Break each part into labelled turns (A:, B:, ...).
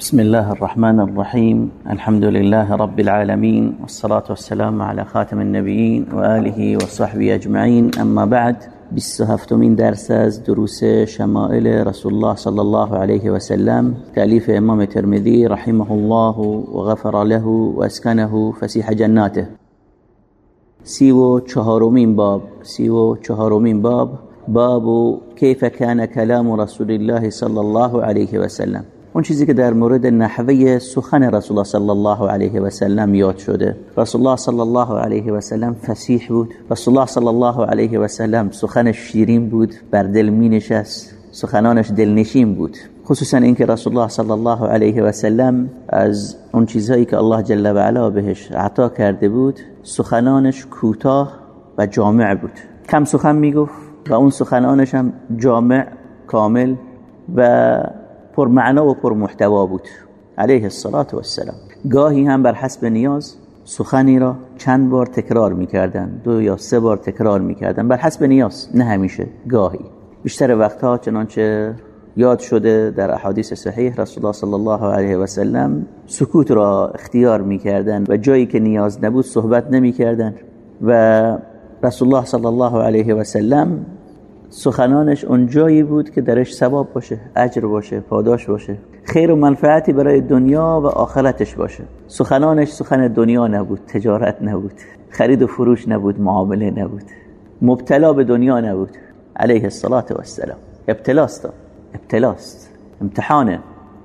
A: بسم الله الرحمن الرحيم. الحمد لله رب العالمين والصلاة والسلام على خاتم النبيين وآله وصحبه أجمعين. أما بعد بیستهفتمین درس دروس شمائل رسول الله صلى الله عليه وسلم. تأليف إمام ترمذي رحمه الله وغفر له وأسكنه فسيح جناته. سيو و باب. سيو و باب. باب كيف كان كلام رسول الله صلى الله عليه وسلم. اون چیزی که در مورد نحوه سخن رسول الله صلی الله علیه و سلم یاد شده. رسول الله صلی الله علیه و سلم فسیح بود. رسول الله صلی الله علیه و سلم سخن شیرین بود بر دل می نشست سخنانش دلنشین بود. خصوصا اینکه رسول الله صلی الله علیه و سلم از اون چیزهایی که الله جل و علا بهش عطا کرده بود سخنانش کوتاه و جامع بود. کم سخن می‌گفت و اون سخنانش هم جامع کامل و پر معنا و پر محتوا بود. علیه الصلاة والسلام. گاهی هم بر حسب نیاز سخنی را چند بار تکرار می‌کردن دو یا سه بار تکرار می‌کردن بر حسب نیاز نه همیشه گاهی. بیشتر وقتها چنانچه یاد شده در احادیث صحیح رسول الله صلی الله علیه و سلم سکوت را اختیار می‌کردن و جایی که نیاز نبود صحبت نمی‌کردن و رسول الله صلی الله علیه و سلم سخنانش اون جایی بود که درش ثواب باشه اجر باشه پاداش باشه. خیر و منفعتی برای دنیا و آخرتش باشه. سخنانش سخن دنیا نبود تجارت نبود. خرید و فروش نبود معامله نبود. مبتلا به دنیا نبود. علیه الصلاة والسلام. ابتلاست. ابتلاست. امتحانه.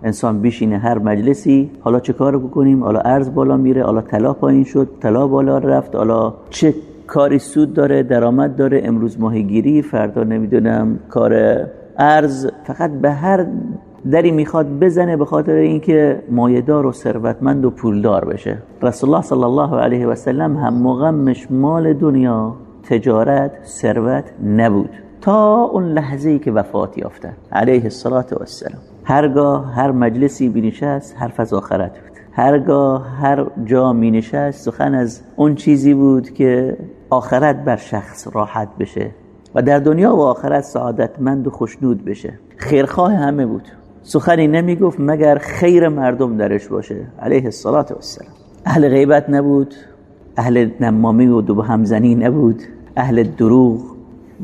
A: انسان بیشینه هر مجلسی. حالا چه کار بکنیم؟ حالا ارز بالا میره حالا طلا پایین شد طلا بالا رفت حالا چه کاری سود داره درآمد داره امروز ماهیگیری فردا نمی‌دونم کار ارز. فقط به هر دری می‌خواد بزنه به خاطر اینکه مایدار و ثروتمند و پولدار بشه. رسول الله صلی الله علیه و سلم هم مغمش مال دنیا تجارت ثروت نبود. تا اون لحظه ای که وفات یافته. علیه الصلاة والسلام. هرگاه هر مجلسی بینشست حرف از آخرت بود. هرگاه هر جا می نشست سخن از اون چیزی بود که آخرت بر شخص راحت بشه و در دنیا و آخرت سعادتمند و خوشنود بشه. خیرخواه همه بود. سخنی نمی گفت مگر خیر مردم درش باشه. علیه الصلاة والسلام. اهل غیبت نبود. اهل نمامی و دو همزنی نبود. اهل دروغ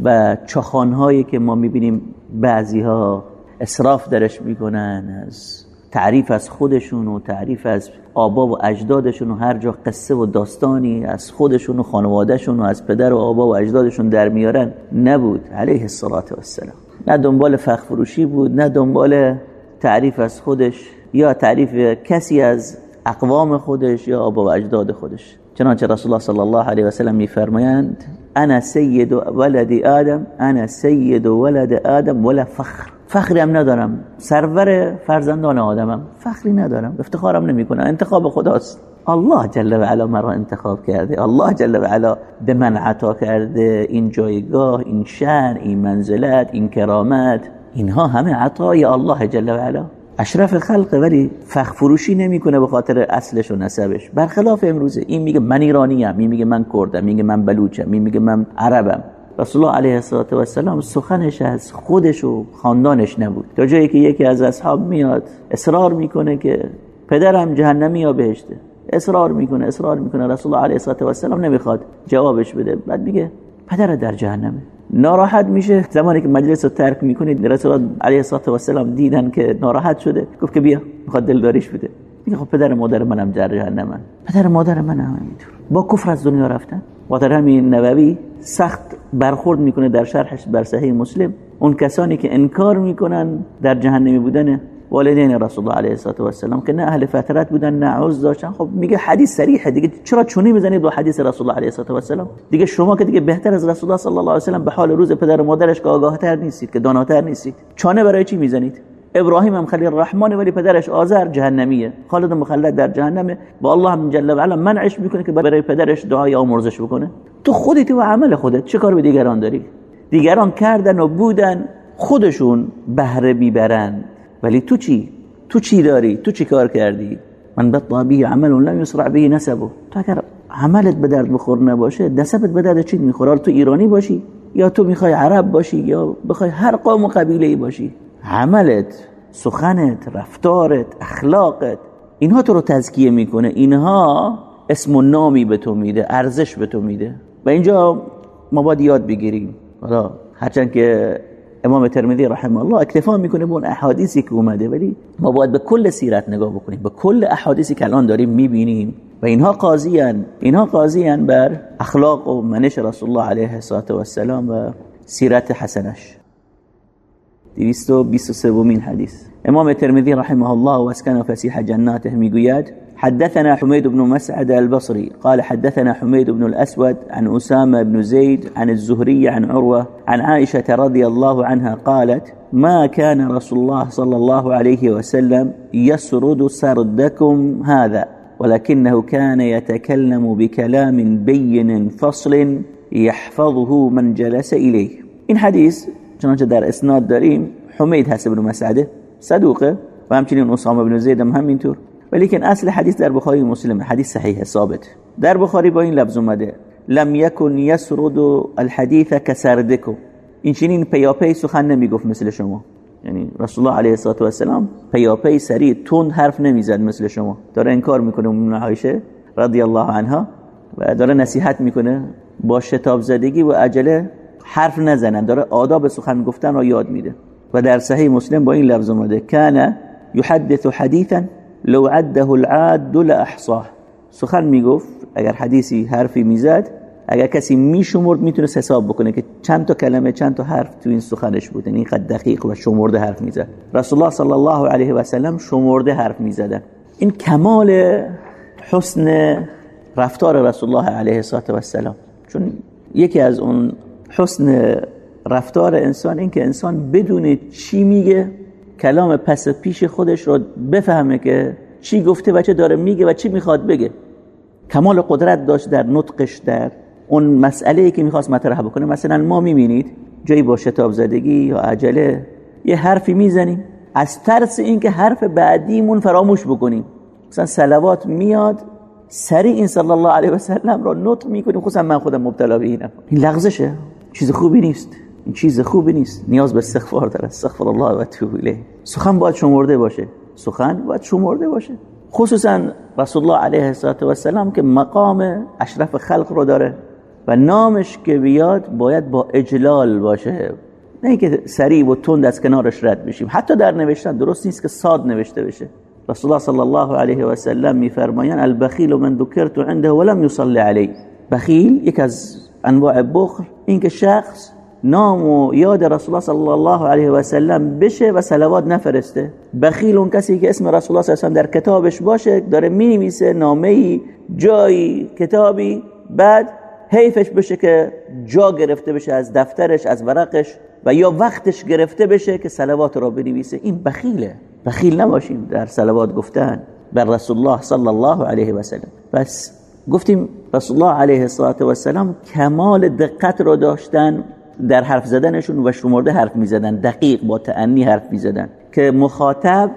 A: و چخانهایی که ما می‌بینیم بعضی ها اصراف درش می‌کنن از تعریف از خودشون و تعریف از آبا و اجدادشون و هر جا قصه و داستانی از خودشون و خانوادهشون و از پدر و آبا و اجدادشون در میارن نبود علیه الصلاة والسلام. نه دنبال فخ فروشی بود نه دنبال تعریف از خودش یا تعریف کسی از اقوام خودش یا آبا و اجداد خودش. چنانچه رسول الله صلی الله علیه و سلم میفرمایند انا سید ولد آدم انا سید ولد آدم ولا فخر. فخری هم ندارم. سرور فرزندان آدمم. فخری ندارم. افتخارم نمی کنم انتخاب خداست. الله جل و علا مرا انتخاب کرده. الله جل و علا به من عطا کرده. این جایگاه این شن این منزلت این کرامت. اینها همه عطای الله جل و علا. اشرف خلقه ولی فخ فروشی نمی‌کنه به خاطر اصلش و نسبش. برخلاف امروزه. این میگه من ایرانی ام این میگه من کردم. میگه من بلوچم. میگه من عربم. رسول الله علیه السلام سخنش از خودش و خاندانش نبود. تا جایی که یکی از اصحاب میاد اصرار می‌کنه که پدرم جهنمی یا بهشته اصرار می‌کنه اصرار می‌کنه. رسول الله علیه السلام نمی‌خواد جوابش بده. بعد میگه پدر در جهنمه ناراحت میشه. زمانی که مجلس رو ترک می‌کنید رسول الله علیه السلام دیدن که ناراحت شده. گفت که بیا می‌خواد دلداریش بده. میگه خب پدر مادر منم در جهنمن. پدر مادر منم همینطور با کفر از دنیا رفتن. در همین نووی سخت برخورد می‌کنه در شرحش بر صحیح مسلم. اون کسانی که انکار می‌کنن در جهنمی بودن والدین رسول الله علیه و السلام که نه اهل فترت بودن نه عوض داشتن. خب میگه حدیث صریحه دیگه. چرا چونی می‌زنید با حدیث رسول الله علیه و السلام دیگه شما که دیگه بهتر از رسول الله صلی الله علیه و سلم به حال روز پدر و مادرش که آگاهتر نیستید که داناتر نیستید چانه برای چی می‌زنید؟ ابراهیم هم خلیل الرحمن ولی پدرش آذر جهنمیه. خالد مخلد در جهنمه. با الله هم جل و علا منعش می‌کنه که برای پدرش دعای آمرزش بکنه. تو خودت و عمل خودت چه کار به دیگران داری؟ دیگران کردن و بودن خودشون بهره بیبرند ولی تو چی؟ تو چی داری؟ تو چی کار کردی؟ من بطا به عمل لم یسرع به نسبه. تو اگر عملت به درد بخور نباشه نسبت به درد چی می‌خوره؟ تو ایرانی باشی یا تو می‌خوای عرب باشی یا بخوای هر قوم و قبیله ای باشی. عملت سخنت رفتارت اخلاقت اینها تو رو تزکیه می‌کنه. اینها اسم و نامی به تو میده ارزش به تو میده. و اینجا ما باید یاد بگیریم. حالا هرچند که امام ترمذی رحمه الله اکتفا می‌کنه به اون احادیثی که اومده ولی ما باید به کل سیرت نگاه بکنیم. به کل احادیثی که الان داریم می‌بینیم. و اینها قاضیان اینها قاضیان بر اخلاق و منش رسول الله علیه السلام و سیرت حسنش. 223 مين حديث امام الترمذي رحمه الله واسكن فسيح جناته ميقياد حدثنا حميد بن مسعد البصري قال حدثنا حميد بن الأسود عن أسامة بن زيد عن الزهري عن عروة عن عائشة رضي الله عنها قالت ما كان رسول الله صلى الله عليه وسلم يسرد سردكم هذا ولكنه كان يتكلم بكلام بين فصل يحفظه من جلس إليه. إن حديث چنانچه در اسناد داریم حمید هست ابن مسعده صدوقه و همچنین اسامه بن زید هم همینطور. ولیکن اصل حدیث در بخاری مسلم حدیث صحیح ثابت. در بخاری با این لفظ اومده لم یکن یسرد الحدیث کسردکم. این چنین پیاپی سخن نمی‌گفت مثل شما. یعنی رسول الله علیه الصلاه و السلام پیاپی سریع تند حرف نمی‌زد مثل شما. داره انکار می‌کنه ام عایشه رضی الله عنها و داره نصیحت می‌کنه با شتاب زدگی و عجله حرف نزنن. داره آداب سخن گفتن رو یاد میده. و در صحیح مسلم با این لفظ اومده. کان یحدث حدیثا لو عده العاد لاحصاه سخن می‌گفت اگر حدیثی حرفی می‌زد اگر کسی میشمرد می‌تونست حساب بکنه که چند تا کلمه چند تا حرف تو این سخنش بود. یعنی قد دقیق و شمرده حرف می‌زد. رسول الله صلی الله علیه و سلم شمرده حرف می‌زدن. این کمال حسن رفتار رسول الله علیه و السلام چون یکی از اون حسن رفتار انسان این که انسان بدون چی میگه کلام پس پیش خودش رو بفهمه که چی گفته و چه داره میگه و چی می‌خواد بگه. کمال قدرت داشت در نطقش در اون مسئله که می‌خواست مطرح بکنه. مثلا ما می‌بینید جایی با شتاب زدگی یا عجله یه حرفی می‌زنیم. از ترس اینکه حرف بعدیمون فراموش بکنیم. مثلا سلوات میاد سریع این صلی الله علیه و سلم رو نطق می‌کنیم. خصوصا من خودم مبتلا به اینم این لغزشه. چیز خوبی نیست. این چیز خوبی نیست. نیاز به استغفار داره استغفر الله و توب الیه. سخن باید شمرده باشه. سخن باید شمرده باشه. خصوصا رسول الله علیه السلام که مقام اشرف خلق رو داره و نامش که بیاد باید با اجلال باشه. نه که سریع و تند از کنارش رد بشیم. حتی در نوشتن درست نیست که ساد نوشته بشه. رسول الله صلی الله علیه و سلم میفرمایند البخیل من ذکرت عنده ولم يصلي علی. بخیل یک از انواع بخل اینکه شخص نام و یاد رسول الله صلی الله علیه و سلم بشه و صلوات نفرسته. بخیل اون کسی که اسم رسول الله صلی الله علیه و در کتابش باشه داره می‌نویسه نامه جایی کتابی بعد حیفش بشه که جا گرفته بشه از دفترش از ورقش و یا وقتش گرفته بشه که صلوات را بنویسه. این بخیله. بخیل نباشیم در صلوات گفتن بر رسول الله صلی الله علیه و سلم. بس. گفتیم رسول الله علیه السلام کمال دقت رو داشتن در حرف زدنشون و شمرده حرف می‌زدن دقیق با تعنی حرف می‌زدن که مخاطب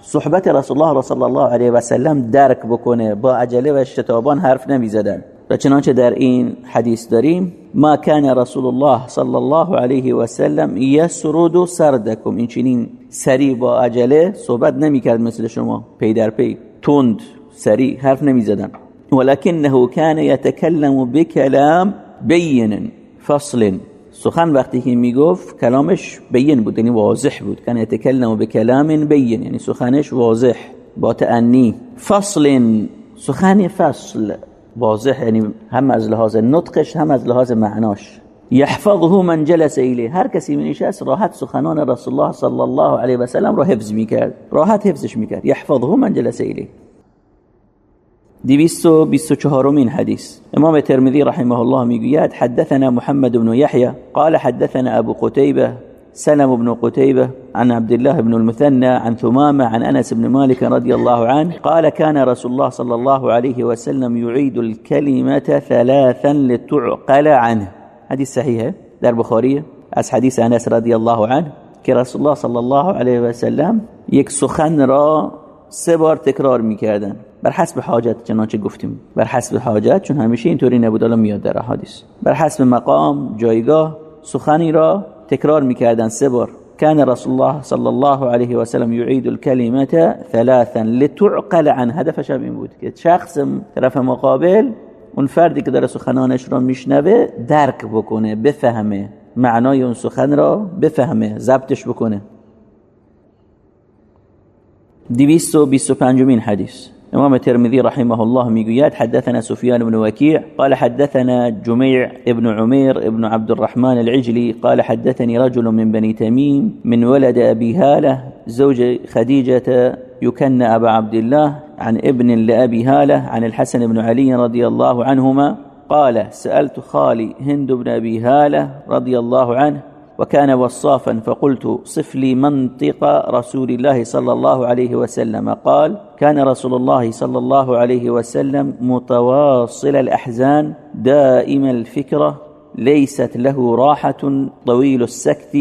A: صحبت رسول الله صلی الله علیه و سلم درک بکنه با عجله و شتابان حرف نمی‌زدن. و چنانچه در این حدیث داریم ما کان رسول الله صلی الله علیه و سلم یسرد سردکم. این چنین سری با عجله صحبت نمی‌کرد مثل شما پی در پی تند سری حرف نمی‌زدن. ولكنه كان يتكلم بكلام بين فصل. سخن وقتی که می‌گفت کلامش بین بود یعنی واضح بود. کان یتکلم بکلام بین یعنی سخنش واضح. با تعنی فصل. سخن فصل. واضح یعنی هم از لحاظ نطقش هم از لحاظ معناش. یحفظه من جلس الیه هر کسی نشست راحت سخنان رسول الله صلی الله علیه و سلم را حفظ می‌کرد. راحت حفظش می‌کرد. یحفظه من جلس الیه دویست و بیست و حدیث. امام ترمذی رحمه الله میگوید حدثنا محمد بن يحيى قال حدثنا ابو قتيبة سلم بن قتيبة عن عبد الله بن المثنى عن ثمامة عن أنس بن مالك رضي الله عنه قال كان رسول الله صلى الله عليه وسلم يعيد الكلمة ثلاثا لتعقل عنه. حديث صحيح در بخاري از حديث أنس رضي الله عنه که رسول الله صلى الله عليه وسلم یک سخن را سه بار تکرار میکردن بر حسب حاجت چنانچه گفتیم. بر حسب حاجت چون همیشه اینطوری نبود. الان میاد در احادیث بر حسب مقام جایگاه سخنی را تکرار می‌کردن سه بار. كان رسول الله صلى الله عليه وسلم يعيد الكلمة ثلاثا لتعقل عن هدفش این بود که شخص طرف مقابل اون فردی که داره سخنانش را میشنوه درک بکنه بفهمه. معنای اون سخن را بفهمه ضبطش بکنه. 225 حديث إمام الترمذي رحمه الله ميقيات حدثنا سفيان بن وكيع قال حدثنا جميع ابن عمير ابن عبد الرحمن العجلي قال حدثني رجل من بني تميم من ولد أبي هالة زوج خديجة يكن أبا عبد الله عن ابن لأبي هالة عن الحسن بن علي رضي الله عنهما قال سألت خالي هند بن أبي هالة رضي الله عنه وكان وصافا فقلت صف لي منطق رسول الله صلى الله عليه وسلم. قال كان رسول الله صلى الله عليه وسلم متواصل الأحزان دائم الفكرة ليست له راحة طويل السكت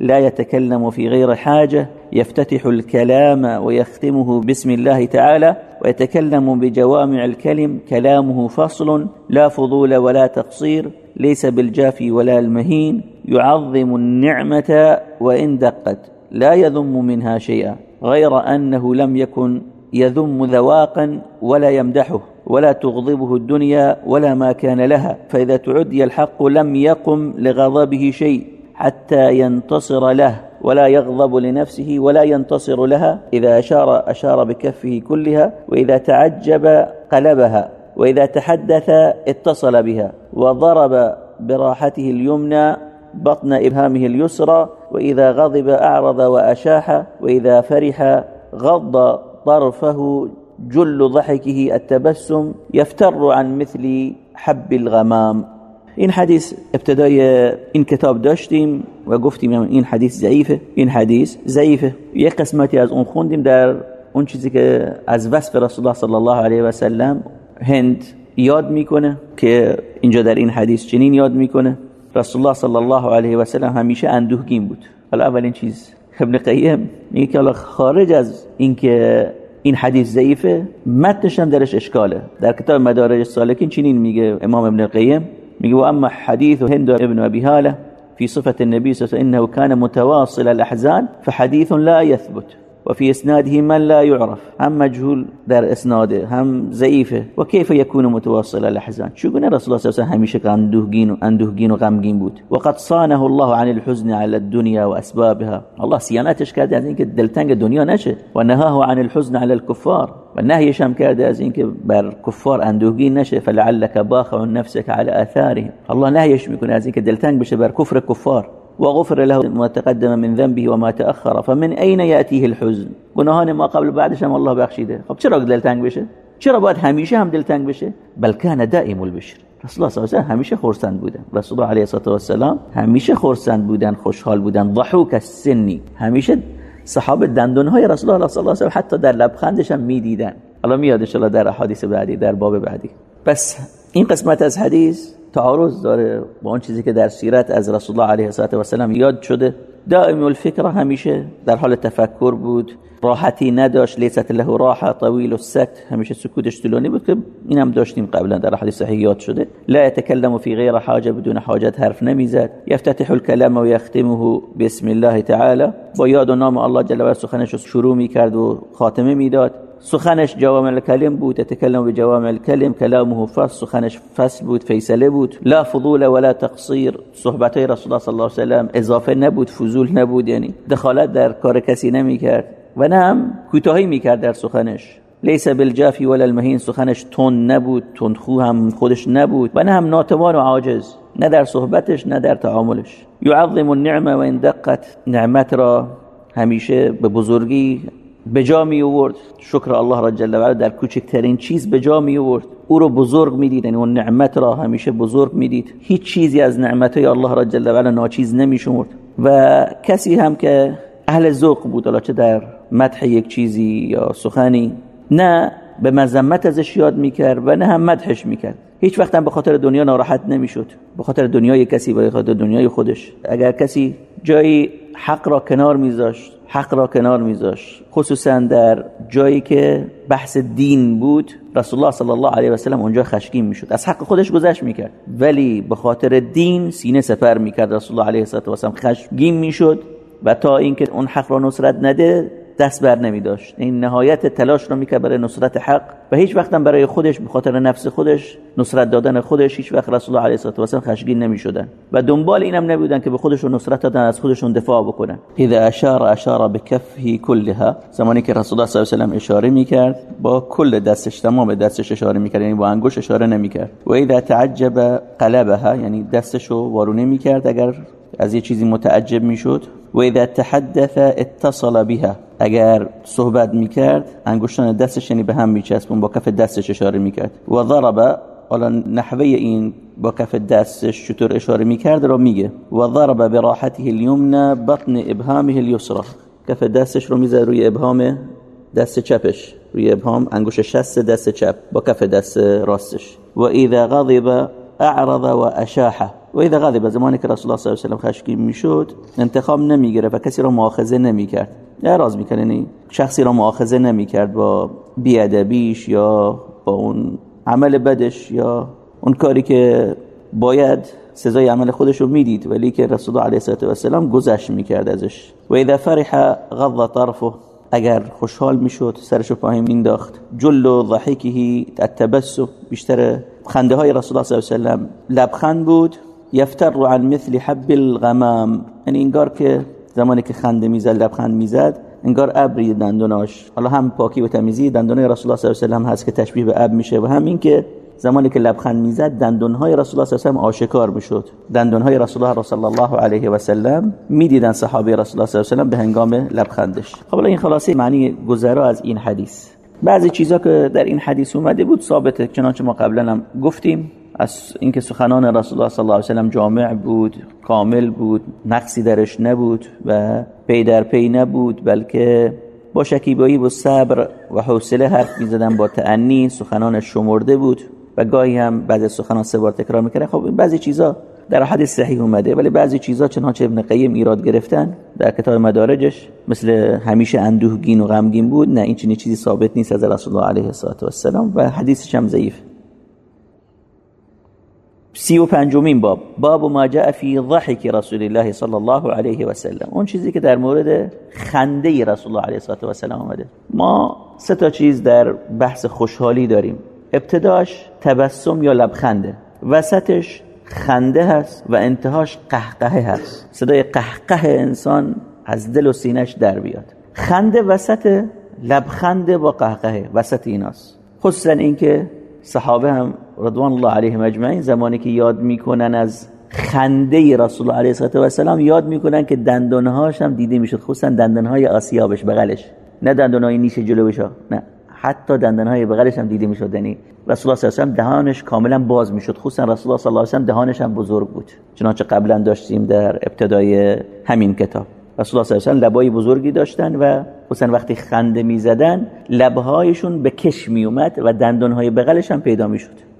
A: لا يتكلم في غير حاجة يفتتح الكلام ويختمه بسم الله تعالى. ويتكلم بجوامع الكلم كلامه فصل لا فضول ولا تقصير ليس بالجافي ولا المهين يعظم النعمة وإن دقت لا يذم منها شيئا غير أنه لم يكن يذم ذواقا ولا يمدحه ولا تغضبه الدنيا ولا ما كان لها فإذا تعدي الحق لم يقم لغضبه شيء. حتى ينتصر له ولا يغضب لنفسه ولا ينتصر لها إذا أشار أشار بكفه كلها وإذا تعجب قلبها وإذا تحدث اتصل بها وضرب براحته اليمنى بطن إبهامه اليسرى وإذا غضب أعرض وأشاح وإذا فرح غض طرفه جل ضحكه التبسم يفتر عن مثل حب الغمام. این حدیث ابتدای این کتاب داشتیم و گفتیم این حدیث ضعیفه. این حدیث ضعیفه. یک قسمتی از اون خوندیم در اون چیزی که از وصف رسول الله صلی الله علیه و سلم هند یاد می‌کنه که اینجا در این حدیث چنین یاد می‌کنه. رسول الله صلی الله علیه و سلم همیشه اندوهگین بود. حالا اولین چیز ابن قیم میگه که خارج از اینکه این حدیث ضعیفه متنش هم درش اشکاله. در کتاب مدارج سالکین چنین میگه امام ابن القیم میگه و اما حدیث هند ابن أبي هالة في صفة النبي صلى الله عليه وسلم إنه كان متواصل الأحزان فحديث لا يثبت. وفي إسناده من لا يعرف هم مجهول در إسناده هم ضعيفه. وكيف يكون متواصل الأحزان؟ شو قلنا رسول الله صلى الله عليه وسلم؟ اندوهگین و اندوهگین و بود. وقد صانه الله عن الحزن على الدنيا وأسبابها. الله سياناتش کرده از اینکه دلتنگ دنیا نشه. و نهاه عن الحزن على الكفار. و نهیش هم کرده از اینکه بر کفار اندوهگین نشه. فلعلك باخع نفسك على آثارهم. الله نهیش میکنه از اینکه دلتنگ بشه بر کفر کفار. وغفر له ما تقدم من ذنبه وما تأخر. فمن أين يأتيه الحزن؟ گناهان ما قبل بعدش هم الله بخشیده. خب چرا دلتنگ بشه؟ چرا باید همیشه هم دلتنگ بشه؟ بل كان دائم البشر. رسول الله صلی الله علیه همیشه خرسند بودن. رسول الله علیه و السلام همیشه خرسند بودن خوشحال بودن. ضحوک السنی همیشه صحابه دندون های رسول الله صلی الله علیه و حتی در لبخندش هم می‌دیدن. حالا میاد ان در احادیث بعدی در باب بعدی. پس این قسمت از حدیث تعارض داره با اون چیزی که در سیرت از رسول الله علیه و سلم یاد شده. دائم الفکر همیشه در حال تفکر بود. راحتی نداشت. لیست له راحه طویل السکت همیشه سکوتش طولانی بود که اینم داشتیم قبلا در حدیث صحیح یاد شده. لا يتكلم في غیر حاجه بدون حاجت حرف نمی‌زد. یفتتح الكلام و یختمه بسم الله تعالی. با یاد و نام الله جل و علا سخنش شروع می‌کرد و خاتمه می‌داد. سخنش جوامع الكلم بود يتكلم بجوامع الكلم كلامه فصل سخنش فصل بود فیصله بود. لا فضول ولا تقصیر صحبت رسول الله صلی الله علیه و سلم اضافه نبود فضول نبود یعنی دخالت در کار کسی نمی‌کرد و نه هم کوتاهی می‌کرد در سخنش. لیس بالجافی ولا المهین سخنش تون نبود تندخو هم خودش نبود و نه هم ناتوان و عاجز نه در صحبتش نه در تعاملش. یعظم النعمه و دقت نعمت را همیشه به بزرگی به جا می آورد. شکر الله را جل و در کوچکترین چیز به جا می آورد. او رو بزرگ می‌دید یعنی اون نعمت را همیشه بزرگ می‌دید هیچ چیزی از نعمت های الله را جل و ناچیز نمیشمرد و کسی هم که اهل ذوق بود حالا چه در مدح یک چیزی یا سخنی نه به مذمت ازش یاد می‌کرد و نه هم مدحش می‌کرد هیچ وقت هم به خاطر دنیا ناراحت نمی‌شد به خاطر دنیای کسی به خاطر دنیای خودش. اگر کسی جایی حق را کنار میذاشت حق را کنار میذاشت. خصوصا در جایی که بحث دین بود رسول الله صلی الله علیه و سلم اونجا خشکین می‌شد. از حق خودش گذشت می‌کرد. ولی به خاطر دین سینه سپر می‌کرد. رسول الله علیه و سلم خشمگین می‌شد و تا اینکه اون حق را نصرت نده دست بر نمی داشت. این نهایت تلاش رو می‌کرد برای نصرت حق و هیچ وقت برای خودش به خاطر نفس خودش نصرت دادن خودش هیچ وقت رسول الله علیه و سلم خشمگین نمی‌شدن و دنبال اینم نبودن که به خودشون نصرت دادن از خودشون دفاع بکنن. اذا اشار اشار بکفه كلها زمانی که رسول الله صلی الله علیه و سلم اشاره می‌کرد با کل دستش تمام دستش اشاره می‌کرد یعنی با انگشت اشاره نمی‌کرد. و اذا تعجب قلبها یعنی دستشو وارونه می‌کرد اگر از یه چیزی متعجب می‌شد. و اذا تحدث اتصل بها. اگر صحبت می‌کرد انگشتان دستش یعنی به هم میچسبون با کف دستش اشاره می‌کرد. و ضرب حالا نحوه این با کف دستش چطور اشاره می‌کرد را میگه. و ضرب براحته الیمنا بطن ابهامه الیسرا. کف دستش رو میزه روی ابهام دست چپش. روی ابهام انگوش شست دست چپ با کف دست راستش. و اذا غضب اعرض و اشاحه و اذا غضب زمانی که رسول الله صلی الله علیه و خشمگین می‌شد انتقام نمی‌گیره و کسی را مؤاخذه نمی‌کرد. اعراض می‌کنه یعنی شخصی را مؤاخذه نمی‌کرد با بیادبیش یا با اون عمل بدش یا اون کاری که باید سزای عمل خودش رو می‌دید. ولی که رسول الله علیه و سلام گذشت می‌کرد ازش. و اذا فرح غض طرفه اگر خوشحال می‌شد سرشو پایین مینداخت جل و ضحکه التبسم. بیشتر خنده های رسول الله صلی الله علیه و لبخند بود. یفتر عن مثل حب الغمام. یعنی انگار که زمانی که خنده می‌زد لبخند می‌زد انگار ابری دندوناش. حالا هم پاکی و تمیزی دندونای رسول الله صلی الله علیه و هست که تشبیه به ابر میشه و هم این که زمانی که لبخند می‌زد دندونهای رسول الله صلی الله علیه و آشکار می‌شد. دندونهای رسول الله صلی الله علیه و سلم می‌دیدن صحابه رسول الله صلی الله علیه و به هنگام لبخندش. خب این خلاصه معنی گذرا از این حدیث. بعضی چیزا که در این حدیث اومده بود ثابته چنانچه ما قبلا هم گفتیم. از اینکه سخنان رسول الله صلی الله علیه و سلم جامع بود کامل بود نقصی درش نبود و پی در پی نبود بلکه با شکیبایی و صبر و حوصله حرف می‌زدن با تعنی سخنان شمرده بود و گاهی هم بعد سخنان سه بار تکرار می‌کنه خب بعضی چیزا در حدیث صحیح اومده ولی بعضی چیزا چنانچه ابن قیم ایراد گرفتن در کتاب مدارجش مثل همیشه اندوهگین و غمگین بود. نه این چنین چیزی ثابت نیست از رسول الله علیه السلام و حدیثش هم ضعیف. سی و پنجمین باب. باب ما جاء فی ضحک رسول الله صلی الله علیه و سلم. اون چیزی که در مورد خنده رسول الله علیه و سلم آمده ما سه تا چیز در بحث خوشحالی داریم. ابتداش تبسم یا لبخنده وسطش خنده هست و انتهاش قهقه هست. صدای قهقه انسان از دل و سینش در بیاد. خنده وسط لبخنده با قهقه وسط ایناست. خصوصا اینکه صحابه هم رضوان الله علیهم اجمعین زمانی که یاد می‌کنن از خنده رسول الله علیه و سلام یاد می‌کنن که دندانهاش هم دیده می‌شد خصوصا دندانهای آسیابش بغلش. نه دندانهای نیش جلوش نه. حتی دندانهای بغلش هم دیده می‌شد یعنی رسول الله صلی الله علیه و دهانش کاملا باز می‌شد. خصوصا رسول الله صلی الله علیه و دهانش هم بزرگ بود. چنانچه قبلا داشتیم در ابتدای همین کتاب. رسول الله صلی الله علیه و لبای بزرگی داشتن و حسن وقتی خنده می‌زدن لبهایشون به کش میومد و دندانهای بغلش هم پیدا می‌شد.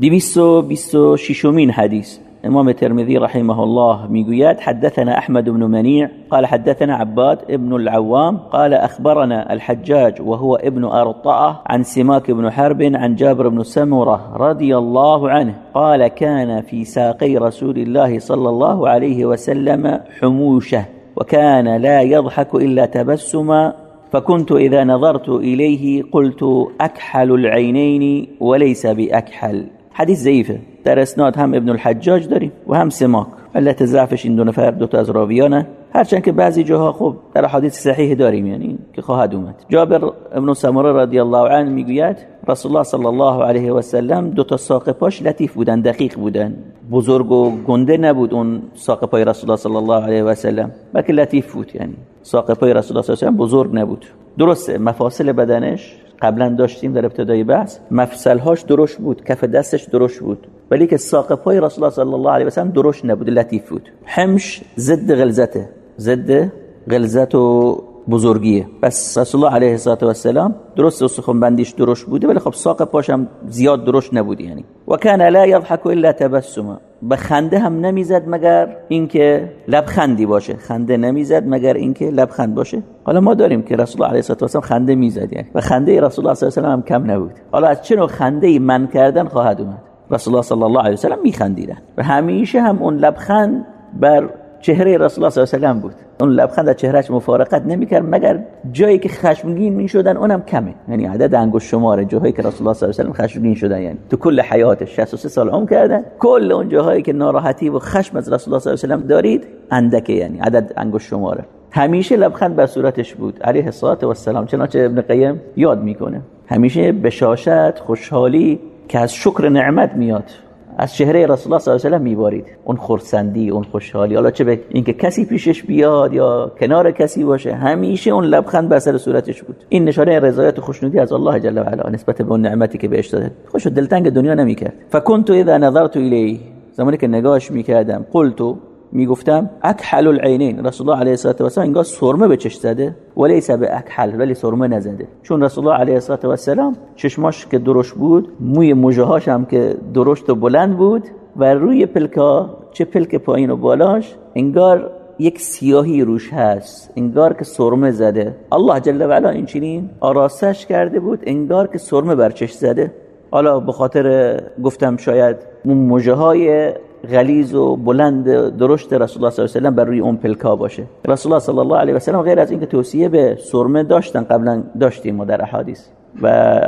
A: 226 حديث امام الترمذي رحمه الله ميقويات حدثنا أحمد بن منيع قال حدثنا عباد ابن العوام قال أخبرنا الحجاج وهو ابن أرطأة عن سماك بن حرب عن جابر بن سمرة رضي الله عنه قال كان في ساقي رسول الله صلى الله عليه وسلم حموشة وكان لا يضحك إلا تبسما فكنت إذا نظرت إليه قلت أكحل العينين وليس بأكحل. حدیث ضعیفه. در اسناد هم ابن الحجاج داریم و هم سماک علت ضعفش این دو نفر دو تا از راویانه. هرچند که بعضی جاها خب در حدیث صحیح داریم یعنی که خواهد اومد. جابر ابن سمره رضی الله عنه می‌گوید رسول الله صلی الله علیه و سلم دو تا ساق پاش لطیف بودن دقیق بودن. بزرگ و گنده نبود اون ساق پای رسول الله صلی الله علیه و سلم. بلکه لطیف بود یعنی ساق پای رسول الله صلی الله علیه و سلم بزرگ نبود. درسته مفاصل بدنش قبلا داشتیم در ابتدای بحث مفصلهاش درشت بود کف دستش درشت بود. ولی که ساق پای رسول الله صلی الله علیه و سلم نبود لطیف بود. حمش ضد غلظته. ضد غلظت و بزرگیه. پس رسول الله علیه و السلام درست سخن بندیش درشت بوده ولی خب ساق پاشم زیاد درشت نبود یعنی. و کان لا یضحک الا تبسما. به خنده هم نمی‌زد مگر اینکه لبخندی باشه؟ خنده نمی‌زد مگر اینکه لبخند باشه؟ حالا ما داریم که رسول الله علیه و سلم خنده می‌زد یعنی. و خنده رسول الله صلی الله علیه و هم کم نبود. حالا از چه نوع خنده من کردن خواهد اومد؟ رسول الله صلی الله علیه و سلم میخندیدن. و همیشه هم اون لبخند بر چهره رسول الله صلی الله علیه و بود. اون لبخند از چهرهش مفارقت نمی‌کرد مگر جایی که خشمگین می‌شدن اونم کمه. یعنی عدد انگشت شماره جاهایی که رسول الله صلی الله علیه و خشمگین شدن یعنی تو کل حیاتش 63 سال عمر کردن کل اون جاهایی که ناراحتی و خشم از رسول الله صلی الله علیه و دارید اندکه یعنی عدد انگشت شماره همیشه لبخند بر صورتش بود. علیه الصلاه و السلام چنانچه ابن قیم یاد می‌کنه. همیشه بشاشت خوشحالی که از شکر نعمت میاد. از چهره رسول الله صلی الله علیه و میبارید. اون خرسندی اون خوشحالی. حالا چه اینکه کسی پیشش بیاد یا کنار کسی باشه همیشه اون لبخند بر سر صورتش بود. این نشانه رضایت و خوشنودی از الله جل و علا نسبت به اون نعمتی که بهش داده. خوش دلتنگ دنیا نمی‌کرد. فکنت اذا نظرت الیه. زمانی که نگاهش می‌کردم قلت می‌گفتم اکحل العینین. رسول الله علیه الصلاه و السلام انگار سرمه به چش زده. ولیس به اکحل ولی سرمه نزده. چون رسول الله علیه الصلاه و السلام چشماش که درشت بود موی مژه‌هاش هم که درشت و بلند بود و روی پلکا چه پلک پایین و بالاش انگار یک سیاهی روش هست. انگار که سرمه زده. الله جل و علا این چنین آراسش کرده بود انگار که سرمه بر چش زده. حالا به خاطر گفتم شاید مژه های غلیظ و بلند درشت رسول الله صلی الله علیه و بر روی اون پلکا باشه. رسول الله صلی الله علیه و سلم غیر از اینکه توصیه به سرمه داشتن قبلا داشتیم ما در احادیث. و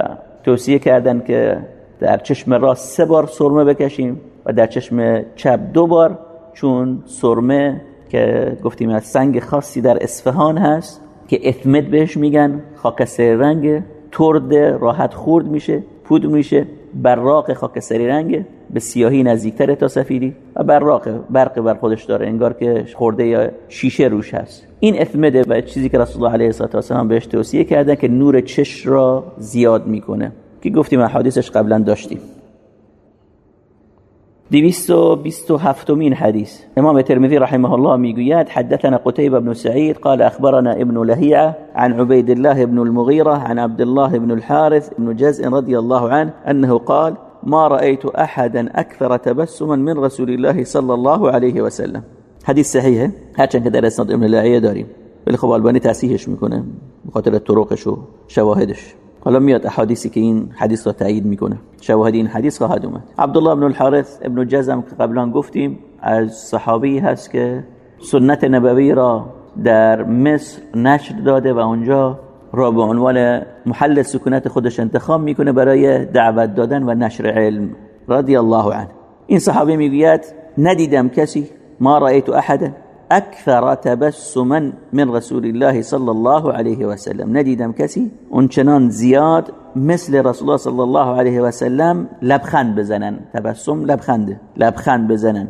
A: توصیه کردن که در چشم راست سه بار سرمه بکشیم و در چشم چپ دو بار چون سرمه که گفتیم از سنگ خاصی در اصفهان هست که اثمت بهش میگن خاکستری رنگ ترد راحت خورد میشه پود میشه. براق خاکستری رنگ به سیاهی نزدیکتره تا سفیدی و براق برق بر خودش داره انگار که خورده یا شیشه روش هست. این اثمده و چیزی که رسول الله علیه السلام بهش توصیه کردن که نور چش را زیاد می‌کنه. که گفتیم احادیثش قبلا داشتیم. دویست و بیست و هفتمین حدیث. امام ترمذی رحمه الله میگوید حدثنا قتيبة بن سعيد قال أخبرنا ابن لهيعة عن عبيد الله بن المغيرة عن عبد الله بن الحارث بن جزء رضي الله عنه أنه قال ما رأيت أحدا أكثر تبسما من رسول الله صلى الله عليه وسلم. حديث صحيحه هرچند که در اسناد ابن لهيعة داریم. ولی خب آلبانی تصحیحش میکنه بخاطر طرقش و شواهدش. حالا میاد احادیثی که این حدیث را تایید می‌کنه. شواهد این حدیث خواهد اومد. عبدالله بن الحارث ابن جزم که قبلا گفتیم از صحابی هست که سنت نبوی را در مصر نشر داده و اونجا را به عنوان محل سکونت خودش انتخاب می‌کنه برای دعوت دادن و نشر علم. رضی الله عنه. این صحابی می‌گوید ندیدم کسی ما رأیت احدا. اکثر تبسما من رسول الله صلی الله علیه و سلم ندیدم کسی؟ اونچنان زیاد مثل رسول الله صلی الله علیه و سلم لبخند بزنن. تبسم لبخند لبخند بزنن.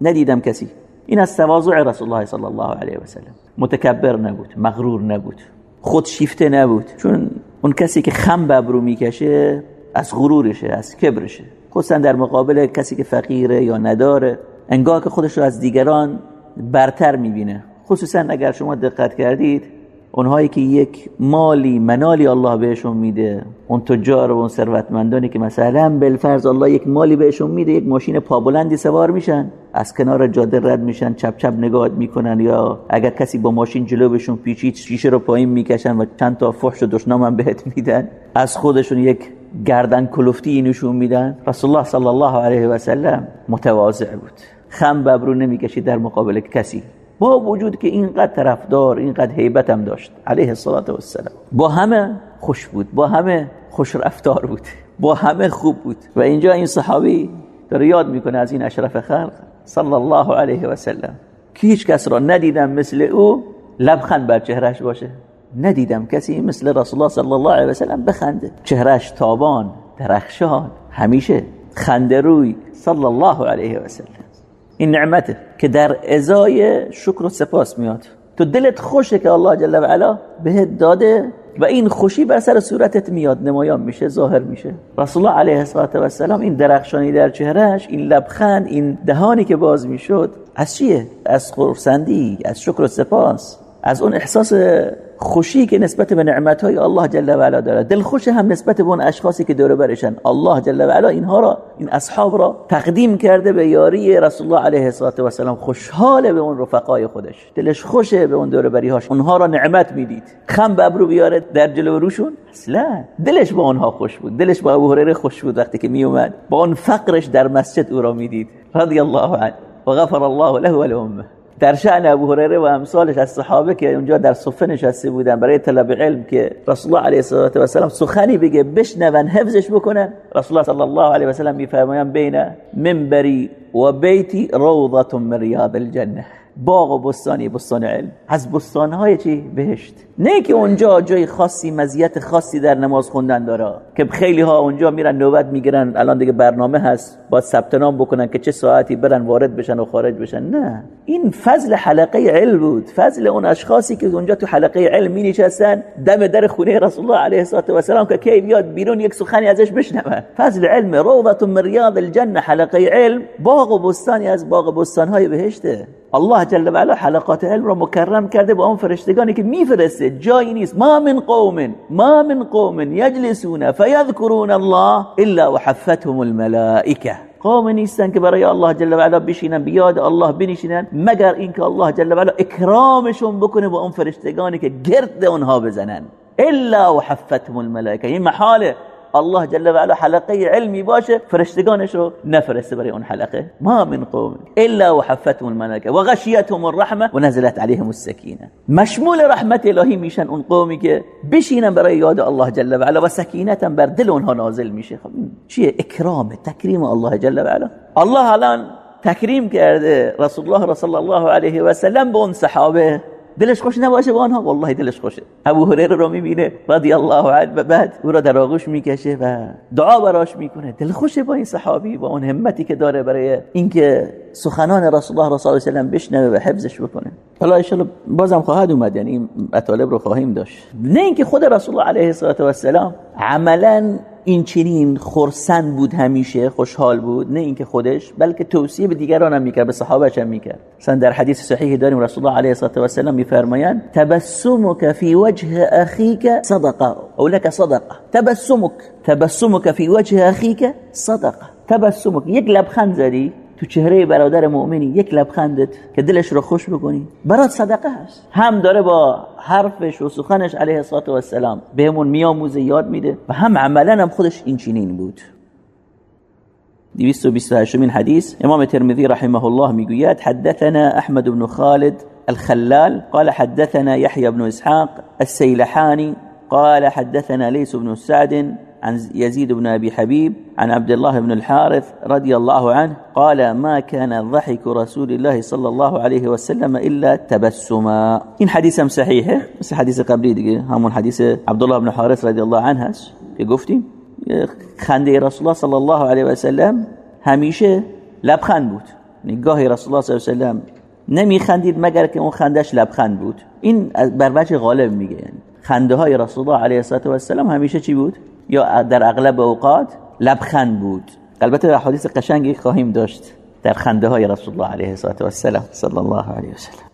A: ندیدم کسی؟ این از تواضع رسول الله صلی الله علیه و سلم متکبر نبود مغرور نبود خودشیفته نبود. چون اون کسی که خم ببرو می‌کشه از غرورشه از کبرشه. خصوصا در مقابل کسی که فقیره یا نداره. انگار که خودش رو از دیگران برتر می‌بینه. خصوصا اگر شما دقت کردید اونهایی که یک مالی منالی الله بهشون میده اون تجار و اون ثروتمندانی که مثلا بالفرض الله یک مالی بهشون میده یک ماشین پابلندی سوار میشن از کنار جاده رد میشن چپ چپ نگاه می‌کنن یا اگر کسی با ماشین جلو بهشون پیچید شیشه رو پایین می‌کشن و چند تا فحش و دشنام هم بهت میدن. از خودشون یک گردن کلفتی نشون میدن. رسول الله صلی الله علیه و سلم متواضع بود. خم ببرو نمی‌کشید در مقابل کسی. با وجود که اینقدر طرفدار اینقدر هیبت هم داشت. علیه الصلاة والسلام. با همه خوش بود. با همه خوش رفتار بود. با همه خوب بود. و اینجا این صحابی داره یاد می‌کنه از این اشرف خلق صلی الله علیه و سلم. که هیچ کس را ندیدم مثل او لبخند بر چهرش باشه. ندیدم کسی مثل رسول الله صلی الله علیه و سلم بخنده. چهرش تابان درخشان. همیشه خنده روی صلی الله علیه و سلم. این نعمته که در ازای شکر و سپاس میاد. تو دلت خوشه که الله جل و علا بهت داده و این خوشی بر سر صورتت میاد. نمایان میشه ظاهر میشه. رسول الله علیه السلام این درخشانی در چهرهش این لبخند این دهانی که باز می‌شد از چیه؟ از خرسندی از شکر و سپاس از اون احساس خوشی که نسبت به نعمتهای الله جل و علا داره. دل خوش هم نسبت به اون اشخاصی که دور برشن. الله جل و علا اینها را این اصحاب را تقدیم کرده به یاری رسول الله علیه و سلام خوشحال به اون رفقای خودش. دلش خوشه به اون دور بریهاش اونها را نعمت می‌دید. خم به ابرو بیاره در جلو روشون. اصلا دلش با اونها خوش بود. دلش با ابو هریره خوش بود وقتی که می اومد با اون فقرش در مسجد او را می‌دید. رضی الله عنه. و غفر الله له و در شأن ابو هریره و امثالش از صحابه که اونجا در صفه نشسته بودن برای طلب علم که رسول الله علیه و سلام سخنی بگه بشنون حفظش بکنن. رسول الله صلی الله علیه و سلم میفرمایند بین منبری و بیتی روضه من ریاض الجنه باغ و بستانی بستان علم. از بستانهای چی؟ بهشت. نه که اونجا جای خاصی مزیت خاصی در نماز خوندن داره. که خیلی ها اونجا میرن نوبت می‌گیرن. الان دیگه برنامه هست. با ثبت نام بکنن که چه ساعتی برن وارد بشن و خارج بشن. نه. این فضل حلقه علم بود. فضل اون اشخاصی که اونجا تو حلقه علم می نشستن دم در خونه رسول الله علیه و سلام که کی بیاد بیرون یک سخنی ازش بشنوه. فضل علم روضه من ریاض الجنه حلقه علم باغ و بستانی از باغ بستان های بهشته. الله جل و علا حلقات علم را مکرم کرده با اون فرشتگانی که میفرسته. جایی نیست. ما من قوم ما من قوم یجلسون فیذکرون الله الا وحفتهم الملائکه. قوم نیستن که برای الله جل و علا بشینن بیاد الله بنشینن مگر اینکه الله جل و علا اکرامشون بکنه با اون فرشتگانی که گرد اونها بزنن. الا وحفتهم الملائکه. این محاله. الله جل و علا حلقه علمی باشه فرشتگانش رو نفرسته برای اون حلقه. ما من قوم الا وحفتهم الملائکه و غشیتهم الرحمه و نزلت عليهم السکینه. مشمول رحمت الهی میشن اون قومی که بشینن برای یاد الله جل و علا و سکینتا بر دل اونها نازل میشه. خب چیه؟ اکرام تکریم الله جل و علا الله الان تکریم کرده رسول الله صلی الله علیه و سلم به اون صحابه. دلش خوش نباشه با آنها. والله دلش خوشه. ابو هریره رو می‌بینه رضی الله عنه و بعد او را در آغوش می‌کشه و دعا براش می‌کنه. دل خوشه با این صحابی با اون همتی که داره برای اینکه سخنان رسول الله صلی الله علیه و سلم بشنوه و حفظش بکنه. حالا ان بازم خواهد اومد یعنی این مطالب رو خواهیم داشت. نه اینکه خود رسول الله علیه و سلام عملا این چنین خرسند بود همیشه خوشحال بود نه اینکه خودش بلکه توصیه به دیگران هم می‌کرد به صحابهش هم می‌کرد. مثلا در حدیث صحیح داریم رسول الله علیه و سلم میفرمایند تبسمك فی وجه اخیک صدقه او لك صدقه تبسمك تبسمك فی وجه اخیک صدقه تبسمك یک لبخند زدی. تو چهره برادر مؤمنی یک لبخندت که دلش رو خوش بکنی. برات صدقه هست. هم داره با حرفش و سخنش علیه الصلاه و السلام بهمون میاموزه یاد میده و هم عملا هم خودش این چنین بود 228 من حديث امام الترمذي رحمه الله می‌گوید حدثنا احمد بن خالد الخلال قال حدثنا يحيى بن اسحاق السيلحاني قال حدثنا ليس بن سعد عن يزيد بن أبي حبيب عن عبد الله بن الحارث رضي الله عنه قال ما كان ضحك رسول الله صلى الله عليه وسلم إلا تبسما. إن حديث صحيح؟ بس حديث قبلي دي همون حديث عبد الله بن الحارث رضي الله عنه هست. که گفتیم خنده رسول الله صلى الله عليه وسلم همیشه لبخند بود. نگاه رسول الله صلی الله علیه و سلم نمی خندید مگر که اون خندش لبخند بود. این بر وجه غالب میگه. یعنی خنده های رسول الله علیه و السلام همیشه چی بود؟ یا در اغلب اوقات لبخند بود. البته حدیث قشنگی خواهیم داشت در خنده های رسول الله علیه السلام صلی الله علیه و سلم.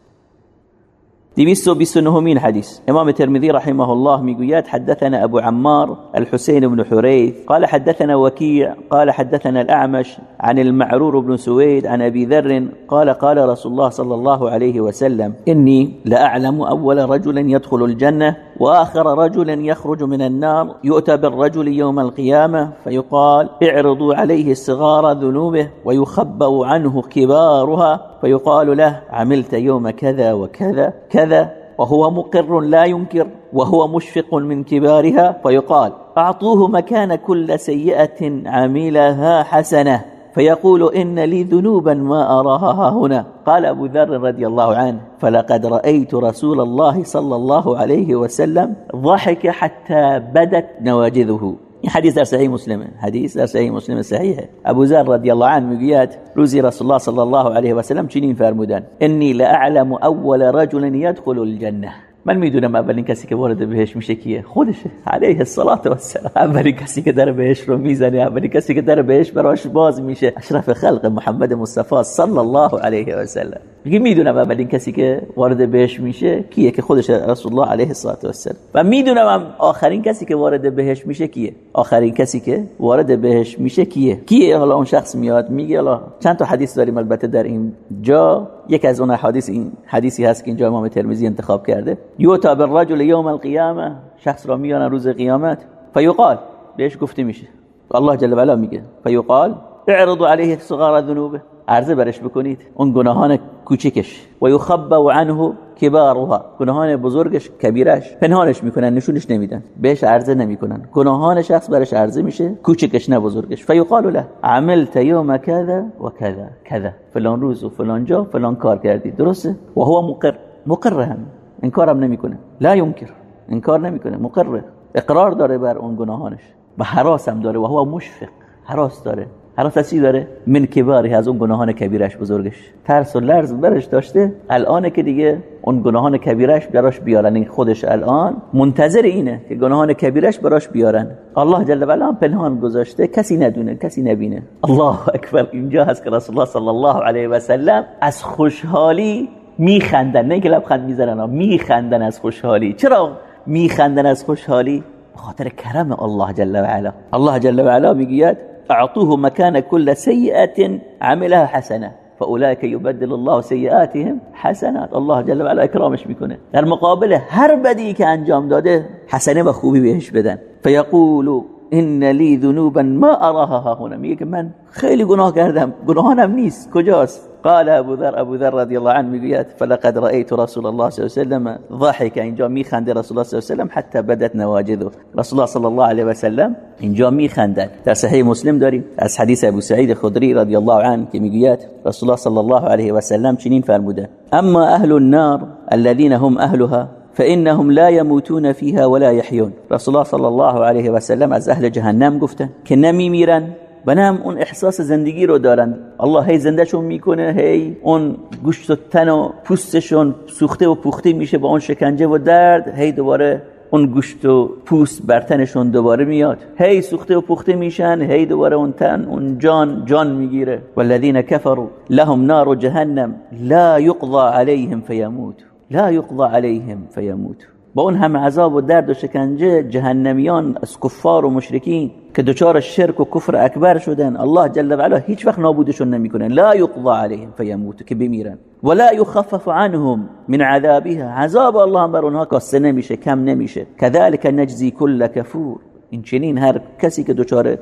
A: دویست و بیست نهمین حدیث. امام ترمذی رحمه الله میگوید حدثنا ابو عمار الحسين بن حريث قال حدثنا وكيع قال حدثنا الأعمش عن المعرور بن سويد عن أبي ذر قال قال رسول الله صلى الله عليه وسلم إني لأعلم أول رجل يدخل الجنة وآخر رجل يخرج من النار يؤتى بالرجل يوم القيامة فيقال اعرضوا عليه صغار ذنوبه ويخبأ عنه كبارها فيقال له عملت يوم كذا وكذا كذا وهو مقر لا ينكر وهو مشفق من كبارها فيقال أعطوه مكان كل سيئة عملها حسنة فيقول إن لي ذنوبا ما أراها هنا. قال أبو ذر رضي الله عنه فلقد رأيت رسول الله صلى الله عليه وسلم ضحك حتى بدت نواجذه. حديث در صحيح مسلم حديث در صحيح مسلم صحيح. أبو ذر رضي الله عنه میگوید روزی رسول الله صلى الله عليه وسلم چنین فرمودن إني لأعلم أول رجل يدخل الجنة. من می‌دونم اولین کسی که وارد بهش میشه کیه. خودشه علیه الصلاة و السلام اولین کسی که در بهش رو می‌زنه اولین کسی که در بهش براش باز میشه. اشرف خلق محمد مصطفی صلی الله علیه و سلم میگه می‌دونم اولین کسی که وارد بهش میشه کیه که خودش رسول الله علیه الصلاة و السلام و می‌دونم آخرین کسی که وارد بهش میشه کیه. آخرین کسی که وارد بهش میشه کیه. کیه حالا اون شخص میاد؟ میگه حالا چند تا حدیث داریم البته در این جا. یک از اون حدیث این حدیثی هست که اینجا امام ترمذی انتخاب کرده. یوتا بالرجل یوم القیامه شخص را میانه روز قیامت. فیقال بهش گفته میشه. الله جل و علا میگه. فیقال اعرضوا علیه صغار ذنوبه. عرضه برش بکنید. اون گناهان کوچکش. و یخبا عنه کبارها. گناهان بزرگش کبیرش پنهانش می‌کنن نشونش نمیدن. بهش عرضه نمی‌کنن. گناهان شخص برش عرضه میشه کوچکش نه بزرگش. فیقال له. عملت یوم کذا و کذا. کذا. فلان روز و فلان جا فلان کار کردی. درسته؟ و هو مقر. مقر هم. انکارم نمی‌کنه. لا ينکر انکار نمی‌کنه. مقر اقرار داره بر اون گناهانش. و حراس هم داره. و هو مشفق. حراس داره. حراس چی داره؟ من کباری از اون گناهان کبیرش بزرگش. ترس و لرز برش داشته. الان که دیگه اون گناهان کبیرش براش بیارن. این خودش الان منتظر اینه که گناهان کبیرش براش بیارن. الله جل و علا پنهان گذاشته. کسی ندونه کسی نبینه. الله اکبر. اینجا هست که رسول الله صلی الله علیه و سلم از خوشحالی میخندن. نه که لبخند می‌زنن میخندن از خوشحالی. چرا میخندن از خوشحالی؟ بخاطر کرم الله جل و علا الله جل و علا می‌گوید اعطوه مكان كل سيئه عملها حسنه فاولئك يبدل الله سيئاتهم حسنات. الله جل و علا اکرامش می‌کنه در مقابل هر بدی که انجام داده حسنه و خوبی بهش بدن. فیقول ان لی ذنوبا ما اراها هنا میگه که من خیلی گناه کردم. گناهانم نیست. کجاست? قال ابو ذر. ابو ذر رضی الله عنه می‌گوید فلقد رأيت رسول الله صلی الله علیه و سلم. ضحك اینجا میخنده رسول الله صلی الله علیه و سلم حتی بدت نواجذه رسول الله صلی الله علیه و سلم اینجا میخندد. در صحیح مسلم داریم از حدیث ابو سعید خدری رضی الله عنه که می‌گوید رسول الله صلی الله علیه و سلم چنین فرموده اما اهل النار الذين هم اهلها فإنهم لا يموتون فيها ولا يحيون. رسول الله صلی الله علیه و سلم از اهل جهنم گفتن که نمیمیرن. و هم اون احساس زندگی رو دارن. الله هی زندهشون می‌کنه هی اون گوشت و تن و پوستشون سوخته و پوخته میشه با اون شکنجه و درد. هی دوباره اون گوشت و پوست بر تنشون دوباره میاد. هی سوخته و پخته میشن هی دوباره اون تن اون جان جان می‌گیره. والذین کفروا لهم نار جهنم لا يقضى عليهم فيموت لا يقضى عليهم فيموت با اون همه عذاب و درد و شکنجه جهنمیان از کفار و مشرکین که دچار شرک و کفر اکبر شدن الله جل و علا هیچ وقت نابودشون نمی‌کنه. لا يقضى عليهم فيموت که بمیرن. ولا يخفف عنهم من عذابها. عذاب الله هم بر اونها کاسته نمیشه کم نمیشه. كذلك نجزي كل کفور. این چنین هر کسی که دچار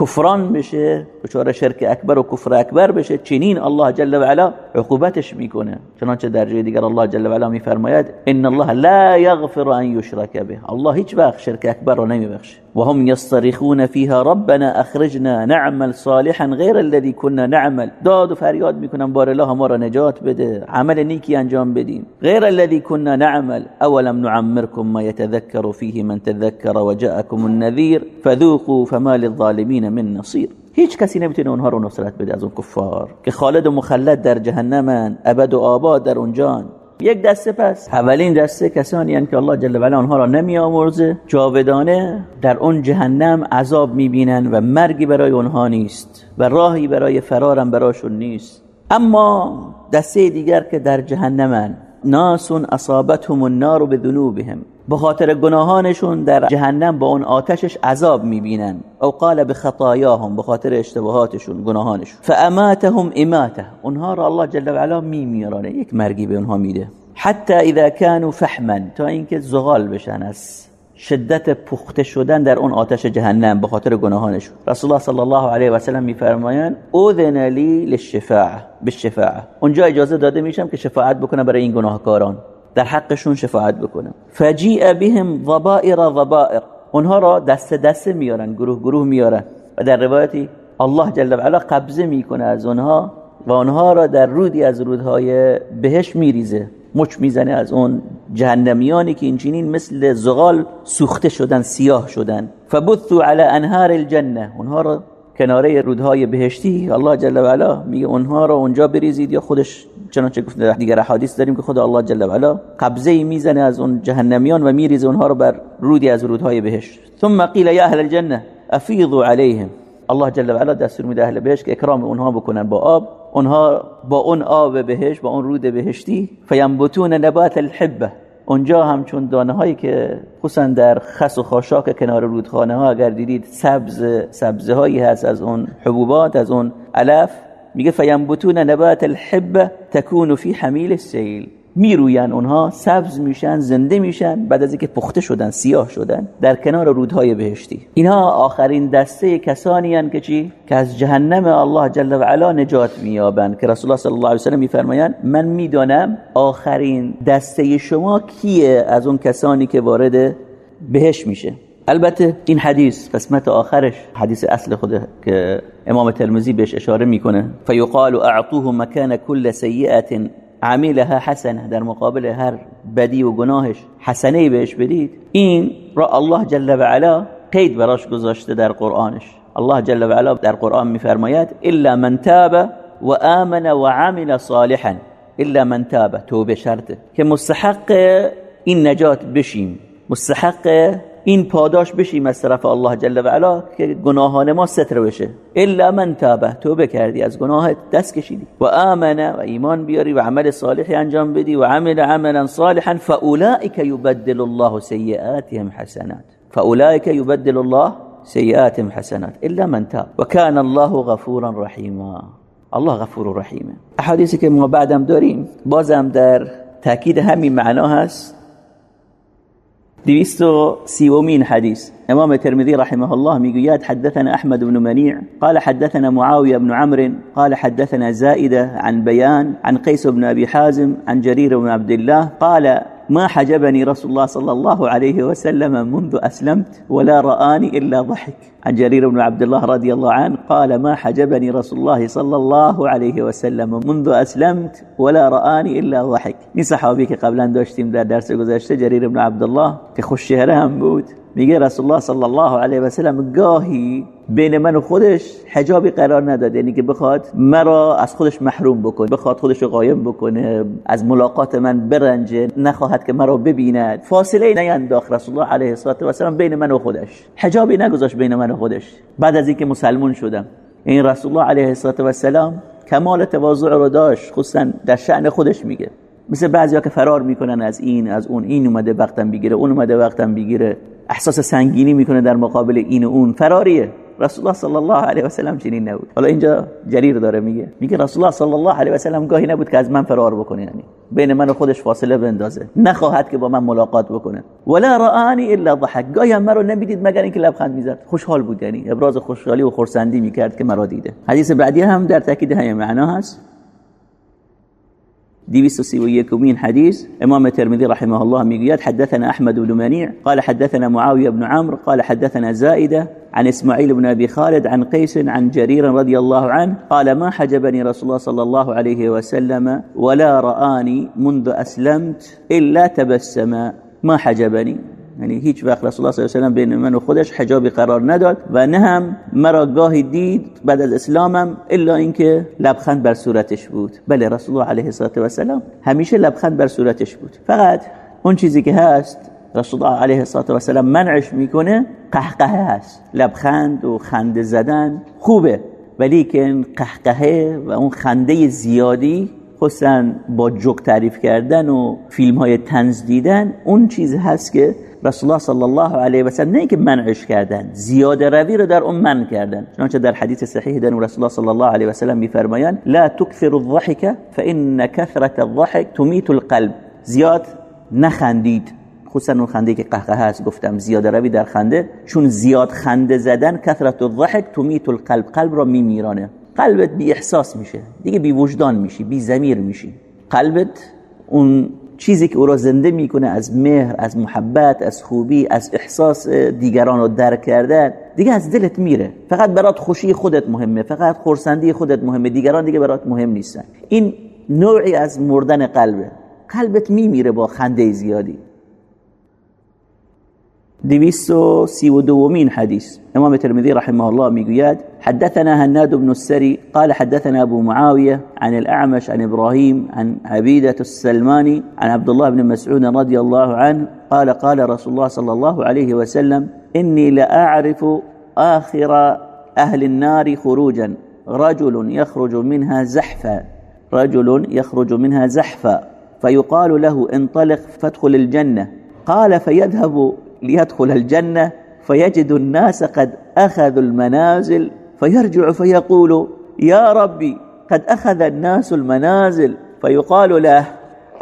A: کفران بشه دچار شرک اکبر و کفر اکبر بشه چنین الله جل و علا عقوبتش میکنه. چنانچه در جای دیگر الله جل و علا میفرماید ان الله لا یغفر ان یشرک به. الله هیچ وقت شرک اکبر رو نمیبخشه. وهم يصطرخون فيها ربنا اخرجنا نعمل صالحا غير الذي كنا نعمل. داد و فریاد میکنن بار الله ما را نجات بده عمل نیکی انجام بدیم. غیر الذي كنا نعمل. اولم نعمركم ما يتذكر فيه من تذكر وجاءكم النذير فذوقوا فما للظالمين من نصير. هیچ کسی نمی‌تونه اونها رو نصرت بده از اون کفار که خالد و مخلد در جهنمن ابد و آباد در اونجان یک دسته پس. اولین دسته کسانی هستند که الله جل و علا آنها را نمی آمرزه جاودانه در اون جهنم عذاب می‌بینن و مرگی برای اونها نیست و راهی برای فرارم براشون نیست. اما دسته دیگر که در جهنمن. ناس اصابتهم النار بذنوبهم. به خاطر گناهانشون در جهنم با اون آتشش عذاب می‌بینن. او قال به خطایاهم به خاطر اشتباهاتشون گناهانشون. فاماتهم اماته اونها را الله جل و علا میمیرانه یک مرگی به اونها میده. حتی اذا كانوا فحما تا اینکه زغال بشن از شدت پخته شدن در اون آتش جهنم به خاطر گناهانشون. رسول الله صلی الله علیه و سلم میفرمایند اذن لی للشفاعه. بالشفاعه اونجا اجازه داده میشم که شفاعت بکنم برای این گناهکاران. در حقشون شفاعت بکنم فجیع بهم ضبائر ضبائر اونها را دست دست میارن گروه گروه میارن. و در روایتی الله جل و علا قبضه می‌کنه از اونها و اونها را در رودی از رودهای بهش میریزه. مچ می‌زنه از اون جهنمیانی که اینچنین مثل زغال سوخته شدن سیاه شدن. فبثوا على انهار الجنه. اونها را کناره رودهای بهشتی الله جل و علا میگه اونها را اونجا بریزید یا خودش چنانچه گفت در دیگر حدیث داریم که خود الله جل و علا قبضه می‌زنه از اون جهنمیان و میریزه اونها رو بر رودی از رودهای بهشت. ثم قیل یا اهل الجنه افیضوا علیهم. الله جل و علا دستور میده اهل بهشت که اکرام اونها بکنن با آب. اونها با اون آب بهشت با اون رود بهشتی فینبتون نبات الحبه. اونجا همچون دانه هایی که خصوصا در خس و خاشاک کنار رودخانه ها اگر دیدید سبز سبزه هایی هست از اون حبوبات از اون علف. میگه فینبتون نبات الحبه تکون فی حمیل السیل. می‌روین اونها سبز میشن زنده میشن بعد از اینکه پخته شدن سیاه شدن در کنار رودهای بهشتی. اینها آخرین دسته کسانی هن که چی؟ که از جهنم الله جل و علا نجات مییابند. که رسول الله صلی الله علیه و سلم میفرمایند من می‌دانم آخرین دسته شما کیه از اون کسانی که وارد بهش میشه. البته این حدیث قسمت آخرش حدیث اصل خوده که امام ترمزی بهش اشاره می‌کنه فیقال اعطوه مکان کل سیئت عمیلها حسنه در مقابل هر بدی و گناهش حسنه بهش بدید. این را الله جل و علا قید براش گذاشته در قرآنش. الله جل و علا در قرآن میفرماید الا من تاب و آمن و عمل صالحا. الا من تاب توبه شرطه. که مستحق این نجات بشیم. مستحق این پاداش بشیم از طرف الله جل و علا که گناهان ما ستر بشه. الا من تابه توبه کردی از گناهت دست کشیدی. و آمنه و ایمان بیاری و عمل صالحی انجام بدی و عمل عملا صالحا فاولئک یبدل الله سیئاتهم حسنات. فاولئک یبدل الله سیئاتهم حسنات. الا من تاب. و کان الله غفورا رحیما. الله غفور رحیمه احادیثی که ما بعدم داریم بازم در تاکید همین معنا هست. دويستو سيومين حديث. إمام الترمذي رحمه الله ميقياد حدثنا أحمد بن منيع قال حدثنا معاوية بن عمرو قال حدثنا زائدة عن بيان عن قيس بن أبي حازم عن جرير بن عبد الله قال ما حجبني رسول الله صلى الله عليه وسلم منذ أسلمت ولا رآني إلا ضحك. عن جرير بن عبد الله رضي الله عنه قال ما حجبني رسول الله صلى الله عليه وسلم منذ أسلمت ولا رآني إلا ضحك. این صحابی که قبلا داشتیم در درس گذشته جریر بن عبدالله که خوش چهره هم بود. میگه رسول الله صلی الله علیه و سلم گاهی بین من و خودش حجابی قرار نداده یعنی که بخواد مرا از خودش محروم بکنه بخواد خودش رو قایم بکنه از ملاقات من برنجه نخواهد که مرا ببیند. فاصله نینداخت رسول الله علیه و سلم بین من و خودش. حجابی نگذاشت بین من و خودش. بعد از اینکه مسلمون شدم این رسول الله علیه و سلم کمال تواضع رو داشت. خصوصا در شأن خودش میگه. مثل بعضیا که فرار می‌کنن از این از اون. این اومده وقتم بگیره اون اومده وقتم بگیره. احساس سنگینی می‌کنه در مقابل این و اون. فراریه. رسول الله صلی الله علیه و سلم چنین نبود. حالا اینجا جریر داره میگه. میگه رسول الله صلی الله علیه و سلم گاهی نبود که از من فرار بکنه یعنی بین من و خودش فاصله بندازه. نخواهد که با من ملاقات بکنه. ولا رآنی الا ضحك گاهی هم مرا نمی‌دید مگر اینکه لبخند می‌زد خوشحال بود یعنی ابراز خوشحالی و خرسندی می‌کرد که مرا دیده. حدیث بعدی هم در تاکید همین معنا هست. ديويس ويكمين حديث. إمام الترمذي رحمه الله ميقياد. حدثنا أحمد بن منيع. قال حدثنا معاوية بن عمرو. قال حدثنا زائدة عن إسماعيل بن أبي خالد عن قيس عن جرير رضي الله عنه قال ما حجبني رسول الله صلى الله عليه وسلم ولا رآني منذ أسلمت إلا تبسم. ما حجبني؟ یعنی هیچ وقت رسول الله صلی الله علیه و بین من و خودش حجابی قرار نداد و نه هم مرا گاهی دید بعد از اسلامم الا اینکه لبخند بر صورتش بود. بله رسول الله علیه و سلام همیشه لبخند بر صورتش بود. فقط اون چیزی که هست رسول الله علیه و سلام منعش می‌کنه قهقه هست. لبخند و خنده زدن خوبه ولی که قهقه و اون خنده زیادی خصوصا با جوک تعریف کردن و فیلم های تنز دیدن اون چیز هست که رسول الله صلی الله علیه و سلم نه که منعش کردن زیاده روی رو در اون من کردن چنانچه در حدیث صحیح در رسول الله صلی الله علیه و سلم میفرمایند لا تكثر الضحك فان كثرة الضحك تميت القلب زیاد نخندید خصوصا اون خنده که قهقه هست گفتم زیاده روی در خنده چون زیاد خنده زدن کثرت الضحك تميت القلب قلب را میمیرانه قلبت بی احساس میشه دیگه بی وجدان میشی بی ضمیر میشی قلبت اون چیزی که او را زنده می‌کنه از مهر از محبت از خوبی از احساس دیگران رو درک کردن دیگه از دلت میره. فقط برات خوشی خودت مهمه فقط خورسندی خودت مهمه دیگران دیگه برات مهم نیستن. این نوعی از مردن قلبه. قلبت میمیره با خنده زیادی. دويسو سيو دومين حديث؟ إمام الترمذي رحمه الله ميقياد حدثنا هناد بن السري قال حدثنا أبو معاوية عن الأعمش عن إبراهيم عن عبيدة السلماني عن عبد الله بن مسعود رضي الله عنه قال قال رسول الله صلى الله عليه وسلم إني لأعرف آخر أهل النار خروجا. رجل يخرج منها زحفا. رجل يخرج منها زحفا. فيقال له انطلق فادخل الجنة. قال فيذهب ليدخل الجنة فيجد الناس قد أخذوا المنازل فيرجع فيقول يا ربي قد أخذ الناس المنازل. فيقال له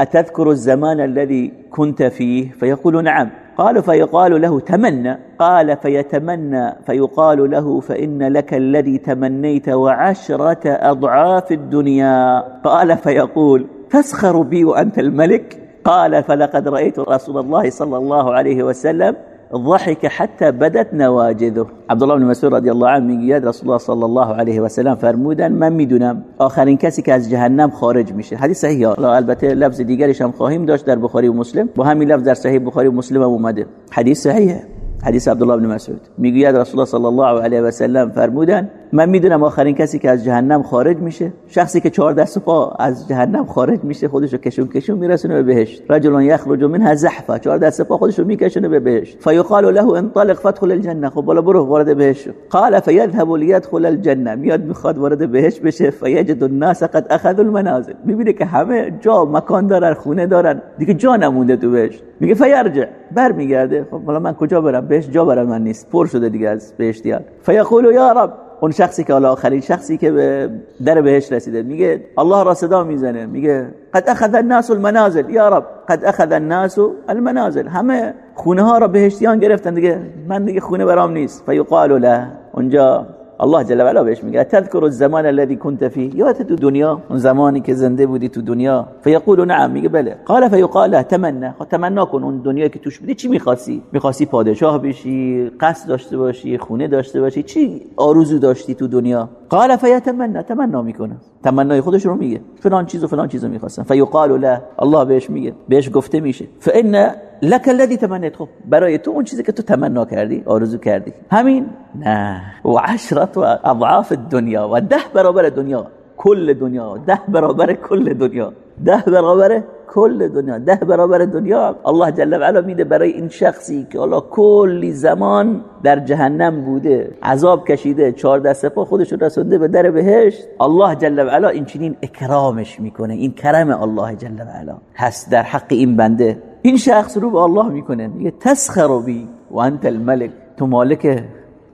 A: أتذكر الزمان الذي كنت فيه؟ فيقول نعم. قال فيقال له تمنى. قال فيتمنى. فيقال له فإن لك الذي تمنيت وعشرة أضعاف الدنيا. قال فيقول تسخر بي وأنت الملك؟ قال فلقد رأيت رسول الله صلى الله عليه وسلم ضحك حتى بدت نواجذه. عبدالله بن مسعود رضی الله عنه میگه رسول الله صلی الله علیه و سلم فرمودن من میدونم؟ آخرین کسی که از جهنم خارج میشه. حدیث صحیحه البته لفظ دیگرش هم خواهیم داشت در بخاری و مسلم. با همین لفظ در صحیح بخاری و مسلم هم اومده. حدیث صحیحه. حدیث عبدالله بن مسعود. میگوید رسول الله صلی الله علیه و سلم فرمودن من می‌دونم آخرین کسی که از جهنم خارج میشه. شخصی که چهار دست پا از جهنم خارج میشه خودشو کشون کشون میرسونه به بهشت. رجل یخرج منها زحفا چهار دست پا خودشو میکشونه به بهشت. فیقال له انطلق فادخل الجنه خب بالا برو وارد بهشت قال فيذهب ليدخل الجنه میاد می‌خواد وارد بهشت بشه. فیجد الناس قد اخذوا المنازل. می‌بینه که همه جا مکان دارن خونه دارن. دیگه جا نمونده تو بهشت. میگه فیرجع. برمیگرده. خب بالا من کجا برم؟ بهشت جا برای من نیست. پر شده دیگه از بهشتیان. فیقول یا رب. اون شخصی که حالا آخرین شخصی که به در بهش رسیده میگه الله را صدا می‌زنه میگه قد اخذ الناس المنازل یا رب قد اخذ الناس المنازل. همه خونه ها را بهشتیان گرفتن دیگه من دیگه خونه برام نیست. فیقال له. اونجا الله جل وعلا بهش میگه. تذكر الزمان الذي كنت فيه؟ یادت تو دنیا اون زمانی که زنده بودی تو دنیا. فیقول نعم. میگه بله. قال فیقال له تمنا خب تمنا کن اون دنیایی که توش بودی چی می‌خواستی؟ می‌خواستی پادشاه بشی قصد داشته باشی خونه داشته باشی؟ چی آرزو داشتی تو دنیا؟ قال فیتمنا تمنا می‌کنه تمنای خودش رو میگه. فلان چیز و فلان چیزو می‌خواستم. فیقال له. الله بهش میگه. بهش گفته میشه. فان لك الذي تمنيت. خب برای تو اون چیزی که تو تمنا کردی آرزو کردی. همین؟ نه. و عشرت و اضعاف الدنیا و ده برابر دنیا. کل دنیا. ده برابر کل دنیا. ده برابر کل دنیا ده برابر دنیا. الله جل و علا میده برای این شخصی که الله کلی زمان در جهنم بوده عذاب کشیده چهار دست پا خودش رسونده به در بهشت. الله جل و علا این چنین اکرامش می‌کنه این کرم الله جل و علا. هست در حق این بنده این شخص رو به الله می‌کنه میگه تسخر بی و انت الملک. تو مالک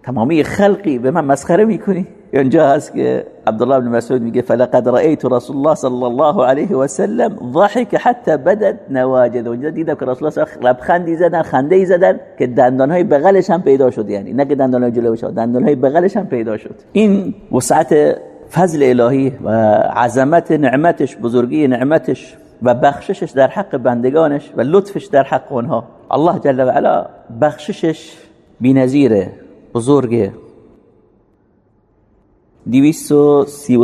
A: تمامی خلقی به من مسخره می‌کنی. اینجا هست که عبدالله بن مسعود میگه فلقد رأيت رسول الله صلی الله علیه و سلم ضحك حتى بدت نواجد. اونجا دیدم که رسول الله لبخندی زدن خنده ای زدن که دندان های بغلش هم پیدا شد یعنی. نه که دندان های جلوش دندان های بغلش هم پیدا شد. این وسعت فضل الهی و عظمت نعمتش بزرگی نعمتش و بخششش در حق بندگانش و لطفش در حق اونها الله جل و علا بخششش بی‌نظیره بزرگه دویست و سی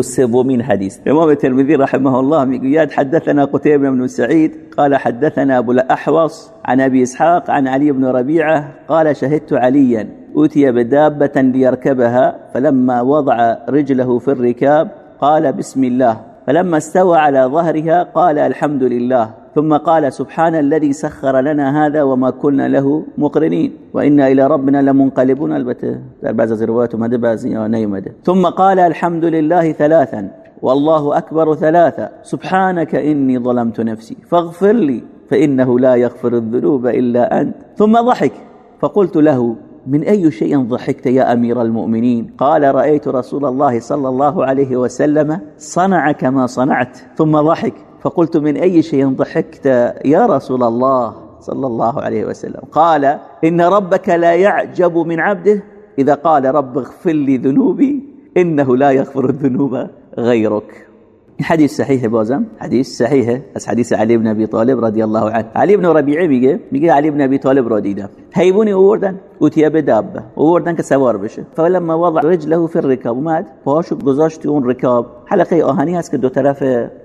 A: إمام ترمذی رحمه الله میگوید حدثنا قتيبة بن سعيد قال حدثنا أبو الأحوص عن أبي إسحاق عن علي بن ربيعة قال شهدت عليا أوتي بدابة ليركبها فلما وضع رجله في الركاب قال بسم الله. فلما استوى على ظهرها قال الحمد لله ثم قال سبحان الذي سخر لنا هذا وما كنا له مقرنين وإنا إلى ربنا لمنقلبون. البته در بعض نیومده ثم قال الحمد لله ثلاثا والله أكبر ثلاثا سبحانك إني ظلمت نفسي فاغفر لي فإنه لا يغفر الذنوب إلا أنت. ثم ضحك فقلت له من أي شيء ضحكت يا أمير المؤمنين؟ قال رأيت رسول الله صلى الله عليه وسلم صنع كما صنعت ثم ضحك. فقلت من أي شيء ضحكت يا رسول الله صلى الله عليه وسلم؟ قال إن ربك لا يعجب من عبده. إذا قال رب اغفر لي ذنوبي إنه لا يغفر الذنوب غيرك. حديث صحيح بازم حديث صحيح بس حديث علي بن ابي طالب رضي الله عنه. علي بن ربيعه میگه میگه علي بن ابي طالب را دیدم حیوانی اووردن اوتیه به دابه اووردن که سوار بشه. فلما وضع رجله في الركاب اومد پاهاشو گذاشت اون رکاب. حلقه آهنی هست که دو طرف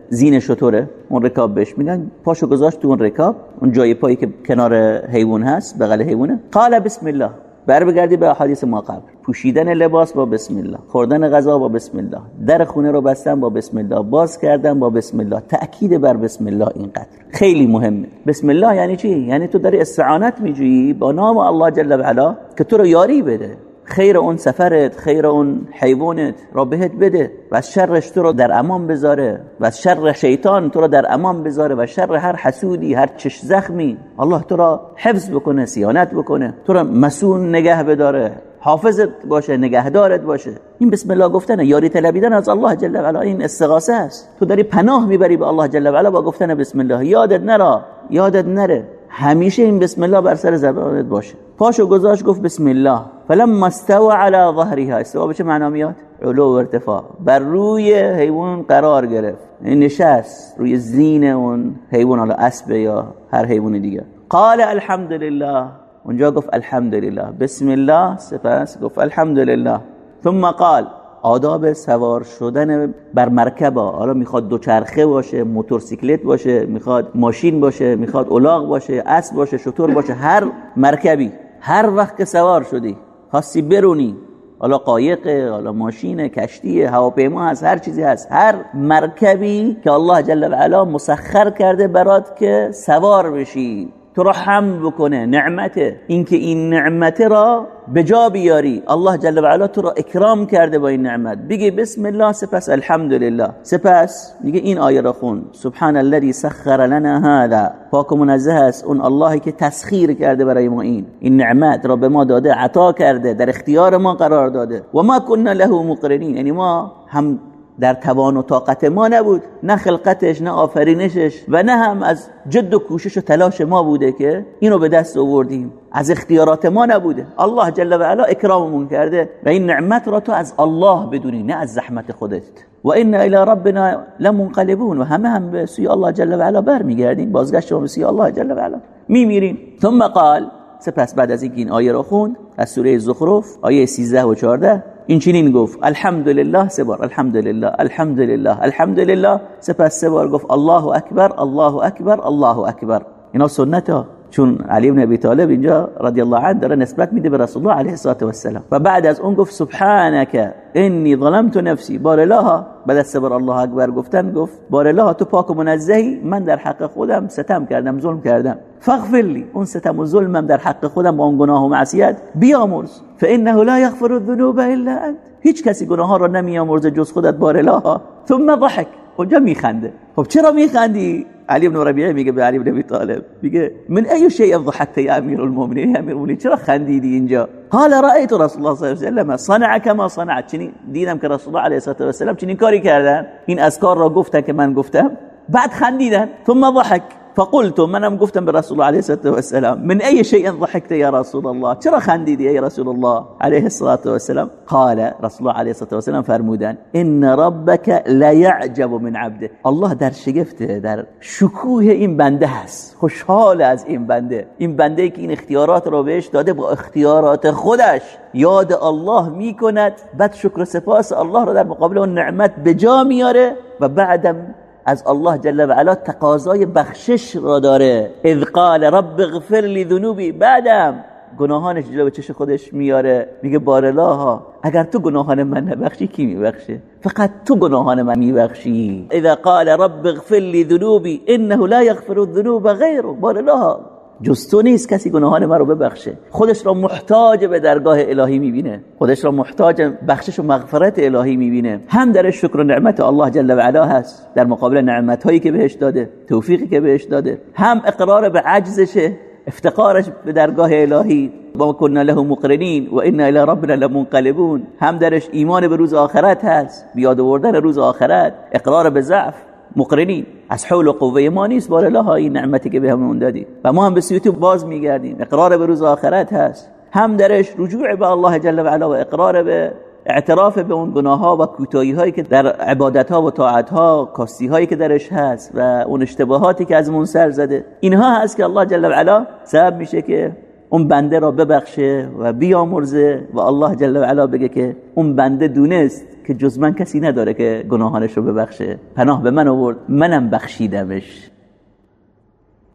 A: زین شطوره اون رکاب بهش میگن. پاشو گذاشت تو اون رکاب اون جای پایی که کنار حیوان هست بغل حیوانه قال بسم الله. بر بگردی به حدیث ما قبل. پوشیدن لباس با بسم الله. خوردن غذا با بسم الله. در خونه رو بستن با بسم الله. باز کردن با بسم الله. تأکید بر بسم الله اینقدر خیلی مهمه. بسم الله یعنی چی؟ یعنی تو داری استعانت میجویی با نام الله جل و علا که تو رو یاری بده. خیر اون سفرت خیر اون حیوانت را بهت بده و شرش تو رو در امان بذاره و شر شیطان تو رو در امان بذاره و شر هر حسودی هر چش زخمی الله تو را حفظ بکنه سیانت بکنه. تو را مسون نگه بداره حافظت باشه نگهدارت باشه. این بسم الله گفتن یاری طلبیدن از الله جل و علا. این استغاثه است. تو داری پناه می‌بری به الله جل و علا با گفتن بسم الله. یادت نرا یادت نره. همیشه این بسم الله بر سر زبانت باشه. پاشو گذاشت گفت بسم الله. فلما استوى على ظهرها. استوا به چه معنا میاد؟ علو و ارتفاع. بر روی حیوان قرار گرفت. نشست. روی زین اون حیوان حالا اسب یا هر حیوان دیگه. قال الحمد لله اونجا گفت الحمد لله بسم الله. سپس گفت الحمد لله ثم قال آداب سوار شدن بر مرکب حالا می‌خواد دوچرخه باشه موتورسیکلت باشه می‌خواد ماشین باشه می‌خواد الاغ باشه اسب باشه شطور باشه هر مرکبی. هر وقت که سوار شدی خواستی برونی. حالا قایقه حالا ماشین کشتی هواپیما هست هر چیزی هست. هر مرکبی که الله جل و علا مسخر کرده برات که سوار بشی. تو را حمد بکنه نعمته. اینکه این نعمته را به جا بیاری. الله جل و علا تو را اکرام کرده با این نعمت. بگی بسم الله. سپس الحمدلله. سپس میگه این آیه را خون. سبحان الذي سخر لنا هذا. پاک و منزه است. اون اللهی که تسخیر کرده برای ما این. این نعمت را به ما داده عطا کرده در اختیار ما قرار داده. و ما كنا له مقرنین. یعنی ما هم در توان و طاقت ما نبود نه خلقتش نه آفرینشش و نه هم از جد و کوشش و تلاش ما بوده که اینو به دست آوردیم. از اختیارات ما نبوده. الله جل و علا اکراممون کرده و این نعمت را تو از الله بدونی نه از زحمت خودت. و این الى ربنا لمنقلبون. و همه هم به سوی الله جل و علا برمیگردیم. بازگشت به سوی الله جل و علا. میمیریم. ثم قال سپس بعد از این آیه را خوند از سوره زخرف آیه 13 و 14 این چنین گفت الحمدلله سه بار الحمدلله الحمدلله الحمدلله سپس سه بار گفت الله اکبر الله اکبر الله اکبر اینا سنت ها چون علی بن ابی طالب اینجا رضی الله عنه داره نسبت میده به رسول الله علیه الصلاه و السلام و بعد از اون گفت سبحانك انی ظلمت نفسی. بار الله بعد از بار الله اکبر گفتن گفت بار الله تو پاک و منزهی. من در حق خودم ستم کردم ظلم کردم. فاغفر لی. اون ستم و ظلمم در حق خودم با اون گناه و معصیت بیامرز. فانه لا یغفر الذنوب الا انت. هیچ کسی گناه ها رو نمیامرزه جز خودت بار الله ثم ضحك اونجا میخنده؟ خب چرا میخندی؟ علی بن ربیعه میگه به علی بن ابی طالب. میگه من ای شیء ضحکت یا امیر المؤمنین یا امیر المؤمنین چرا خندیدی اینجا قال رأيت رسول الله صلی الله علیه و سلم صنع كما صنعت. چنین دیدم که رسول الله علیه و سلم چنین کاری کردن این اذکار را گفتن که من گفتم. بعد خندیدن. ثم ضحك. فقلت منم گفتم به رسول الله علیه الصلاه و السلام من ای شیء ضحكت یا رسول الله؟ چرا خندیدی یا رسول الله علیه الصلاه و السلام قال رسول الله علیه الصلاه و السلام فرمودن ان ربك لا يعجب من عبده. الله در شگفته در شکوه این بنده هست. خوشحال از این بنده. این بنده که این اختیارات رو بهش داده با اختیارات خودش یاد الله می‌کند. بعد شکر سپاس الله رو در مقابل اون نعمت به جا میاره و بعدم از الله جل و علا تقاضای بخشش را داره. اذ قال رب اغفر لی ذنوبی. بعدم گناهانش جلو چش خودش میاره. میگه بارلاها اگر تو گناهان من نبخشی کی میبخشه؟ فقط تو گناهان من میبخشی. اذا قال رب اغفر لی ذنوبی انه لا یغفر الذنوب غیره. بارلاها جز تو نیست کسی گناهان ما رو ببخشه. خودش را محتاج به درگاه الهی می‌بینه. خودش را محتاج بخشش و مغفرت الهی می‌بینه. هم در شکر و نعمت الله جل و علا هست. در مقابل نعمت هایی که بهش داده توفیقی که بهش داده. هم اقرار به عجزشه افتقارش به درگاه الهی. با کنا له مقرنین و انا الى ربنا لمنقلبون. هم درش ایمان به روز آخرت هست. بیاد آوردن روز آخرت. اقرار به ضعف. مقرنین از حول و قوه ما نیست. بار الله این نعمتی که بهمون دادی. و ما هم به سوی تو باز میگردیم. اقرار به روز آخرت هست. هم درش رجوع به الله جل و علا و اقرار به اعتراف به اون گناه ها و کوتاهی هایی که در عبادت ها و طاعت ها کاستی هایی که درش هست و اون اشتباهاتی که از من سر زده. اینها هست که الله جل و علا سبب میشه که اون بنده را ببخشه و بیامرزه و الله جل و علا بگه که اون بنده دونست. که جز من کسی نداره که گناهانش رو ببخشه. پناه به من آورد. منم بخشیدمش.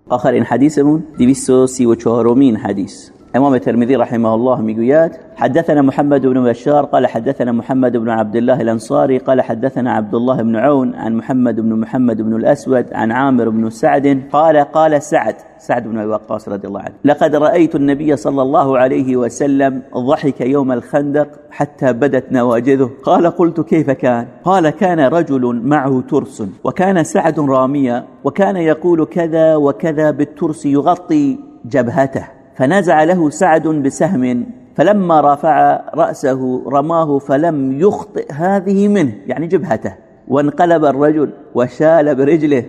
A: آخرین حدیثمون 234 مین حدیث. إمام الترمذي رحمه الله میگوید حدثنا محمد بن بشار قال حدثنا محمد بن عبد الله الأنصاري قال حدثنا عبد الله بن عون عن محمد بن محمد بن الأسود عن عامر بن سعد قال قال سعد سعد بن وقاص رضي الله عنه. لقد رأيت النبي صلى الله عليه وسلم ضحك يوم الخندق حتى بدت نواجذه. قال قلت كيف كان؟ قال كان رجل معه ترس وكان سعد راميا وكان يقول كذا وكذا بالترس يغطي جبهته. فنزع له سعد بسهم فلما رفع رأسه رماه فلم يخطئ هذه منه يعني جبهته. وانقلب الرجل وشال برجله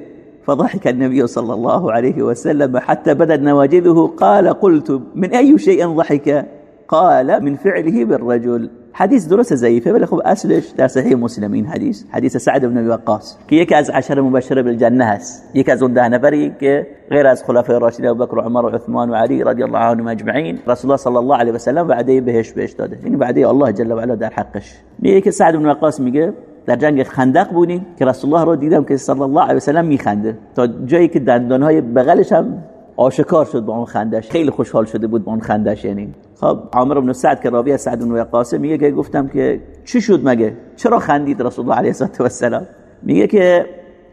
A: فضحك النبي صلى الله عليه وسلم حتى بدت نواجذه. قال قلت من أي شيء ضحك؟ قال من فعله بالرجل. حدیث درست ضعیفه ولی خب اصلش در صحیح مسلم این حدیث. حدیث سعد بن وقاص که یکی از عشر مبشره بالجنه هست. یکی از اون ده نفری که غیر از خلفای راشدین ابوبکر و عمر و عثمان و علی رضی الله عنهم اجمعین رسول الله صلی الله علیه و سلم وعده بهش بهش داده. این وعده الله جل و علا در حقش. میگه که سعد بن وقاص میگه در جنگ خندق بودیم که رسول الله رو دیدم که صلی الله علیه و سلم میخنده. تا جایی که دندانهای بغلش هم آشکار شد با اون خندش. خیلی خوشحال شده بود با اون خندش یعنی. خب عامر بن سعد که راوی سعد بن وقاص میگه که گفتم که چی شد مگه؟ چرا خندید رسول الله علیه و السلام میگه که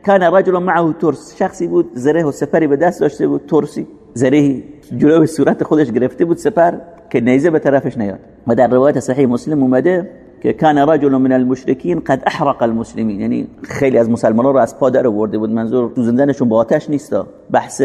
A: کان رجل معه ترس شخصی بود زره و سپری به دست داشته بود ترسی. زره جلوی صورت خودش گرفته بود سپر که نیزه به طرفش نیاد. و در روایت صحیح مسلم اومده که کان رجل من المشرکین قد احرق المسلمین. یعنی خیلی از مسلمانان رو از پا در آورده بود. منظور سوزندنشون با آتش نیستا. بحث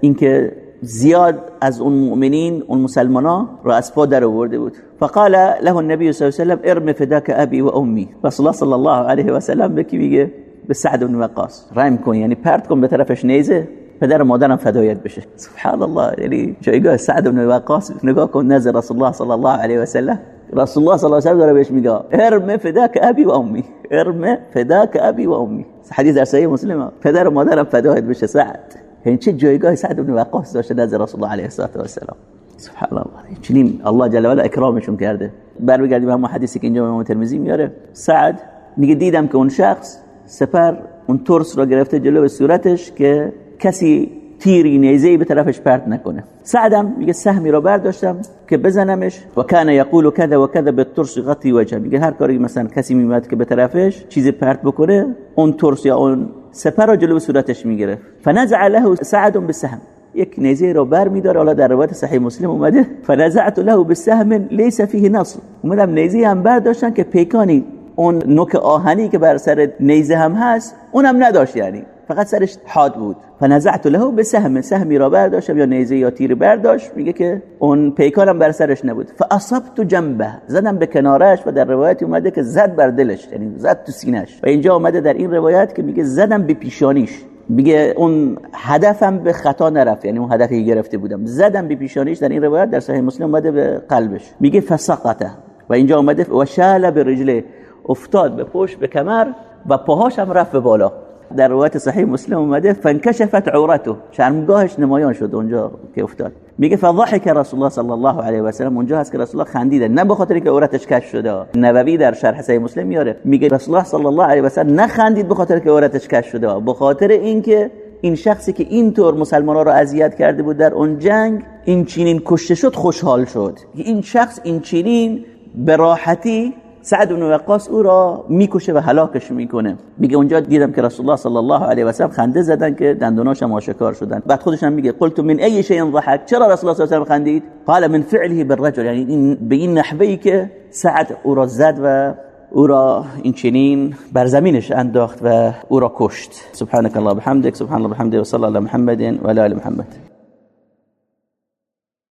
A: اینکه زیاد از اون مؤمنین اون مسلمانا رو از پا در آورده بود. فقال له النبي صلی الله علیه و ارم فداك ابي و امي رسول الله صلی الله علیه و سلم به کی میگه؟ به سعد بن وقاص. رحم کن یعنی پرت کن به طرفش نیزه پدر مادرم فدایت بشه. سبحان الله یعنی جایگاه سعد بن وقاص نگاه کن نظر رسول الله صلی الله علیه و سلم رسول الله صلی الله علیه و داره بهش میگه ارم فداک ابی و امی. ارم فداک ابی و امی. حدیث در صحیح مسلم پدر و مادرم فدایت بشه سعد. این چه جایگاه سعد بن وقاص داشته نزد رسول الله علیه و سلام سبحان الله. چنین الله جل و علا اکرامشون کرده. برمیگردیم همون حدیثی که اینجا امام ترمذی میاره. سعد میگه دیدم که اون شخص سپر اون ترس را گرفته جلو صورتش که کسی تیری نیزه به طرفش پرت نکنه. سعدم میگه سهمی رو برداشتم که بزنمش و کان یقول کذا و کذا بالترس غطی وجه میگه هر کاری مثلا کسی میومد که به طرفش چیزی پرت بکنه اون ترس یا اون سپر رو جلو صورتش می‌گیره فنزع له سعد بالسهم یک نیزه رو بر میداره. حالا در روایت صحیح مسلم اومده. فنزعت له بالسهم ليس فيه نصر اومدم نیزه هم برداشتن که پیکانی اون نوک آهنی که بر سر نیزه هم هست اونم نداشت یعنی. فقط سرش حاد بود. فنزعت له به سهم. سهمی را برداشتم یا نیزه یا تیر برداشت. میگه که اون پیکانم بر سرش نبود. فاصبت جنبه. زدم به کنارش و در روایت اومده که زد بر دلش. یعنی زد تو سینش و اینجا اومده در این روایت که میگه زدم به پیشانیش. میگه اون هدفم به خطا نرفت. یعنی اون هدفی گرفته بودم. زدم به پیشانیش. در این روایت در صحیح مسلم اومده به قلبش. میگه فسقطه و اینجا اومده و شال به رجله افتاد به پشت به کمر و پاهاش هم رفت به بالا. در روایت صحیح مسلم اومده فانکشفت عورته. شرمگاهش نمایان شد اونجا که افتاد. میگه فضحك رسول الله صلی الله علیه و سلم. اونجا هست که رسول الله خندیده نه به خاطر که عورتش کش شده. نووی در شرح صحیح مسلم میاره. میگه رسول الله صلی الله علیه و سلم نخندید به خاطر که عورتش کش شده. به خاطر اینکه این شخصی که اینطور مسلمانان رو اذیت کرده بود در اون جنگ این چینین کشته شد خوشحال شد. این شخص این چینین به راحتی سعد بن وقاص او را می‌کشه و هلاکش می‌کنه. میگه اونجا دیدم که رسول الله صلی الله علیه و سلم خنده زدن که دندوناش هم آشکار شدن. بعد خودش هم میگه قلت من ای شیء ضحک چرا رسول الله صلی الله علیه و خندید؟ قال من فعله بالرجل. یعنی این به این نحوه که سعد او را زد و او را این چنین بر زمینش انداخت و او را کشت. سبحانك الله بحمدك سبحان الله بحمده و صلی الله محمد و علی محمد.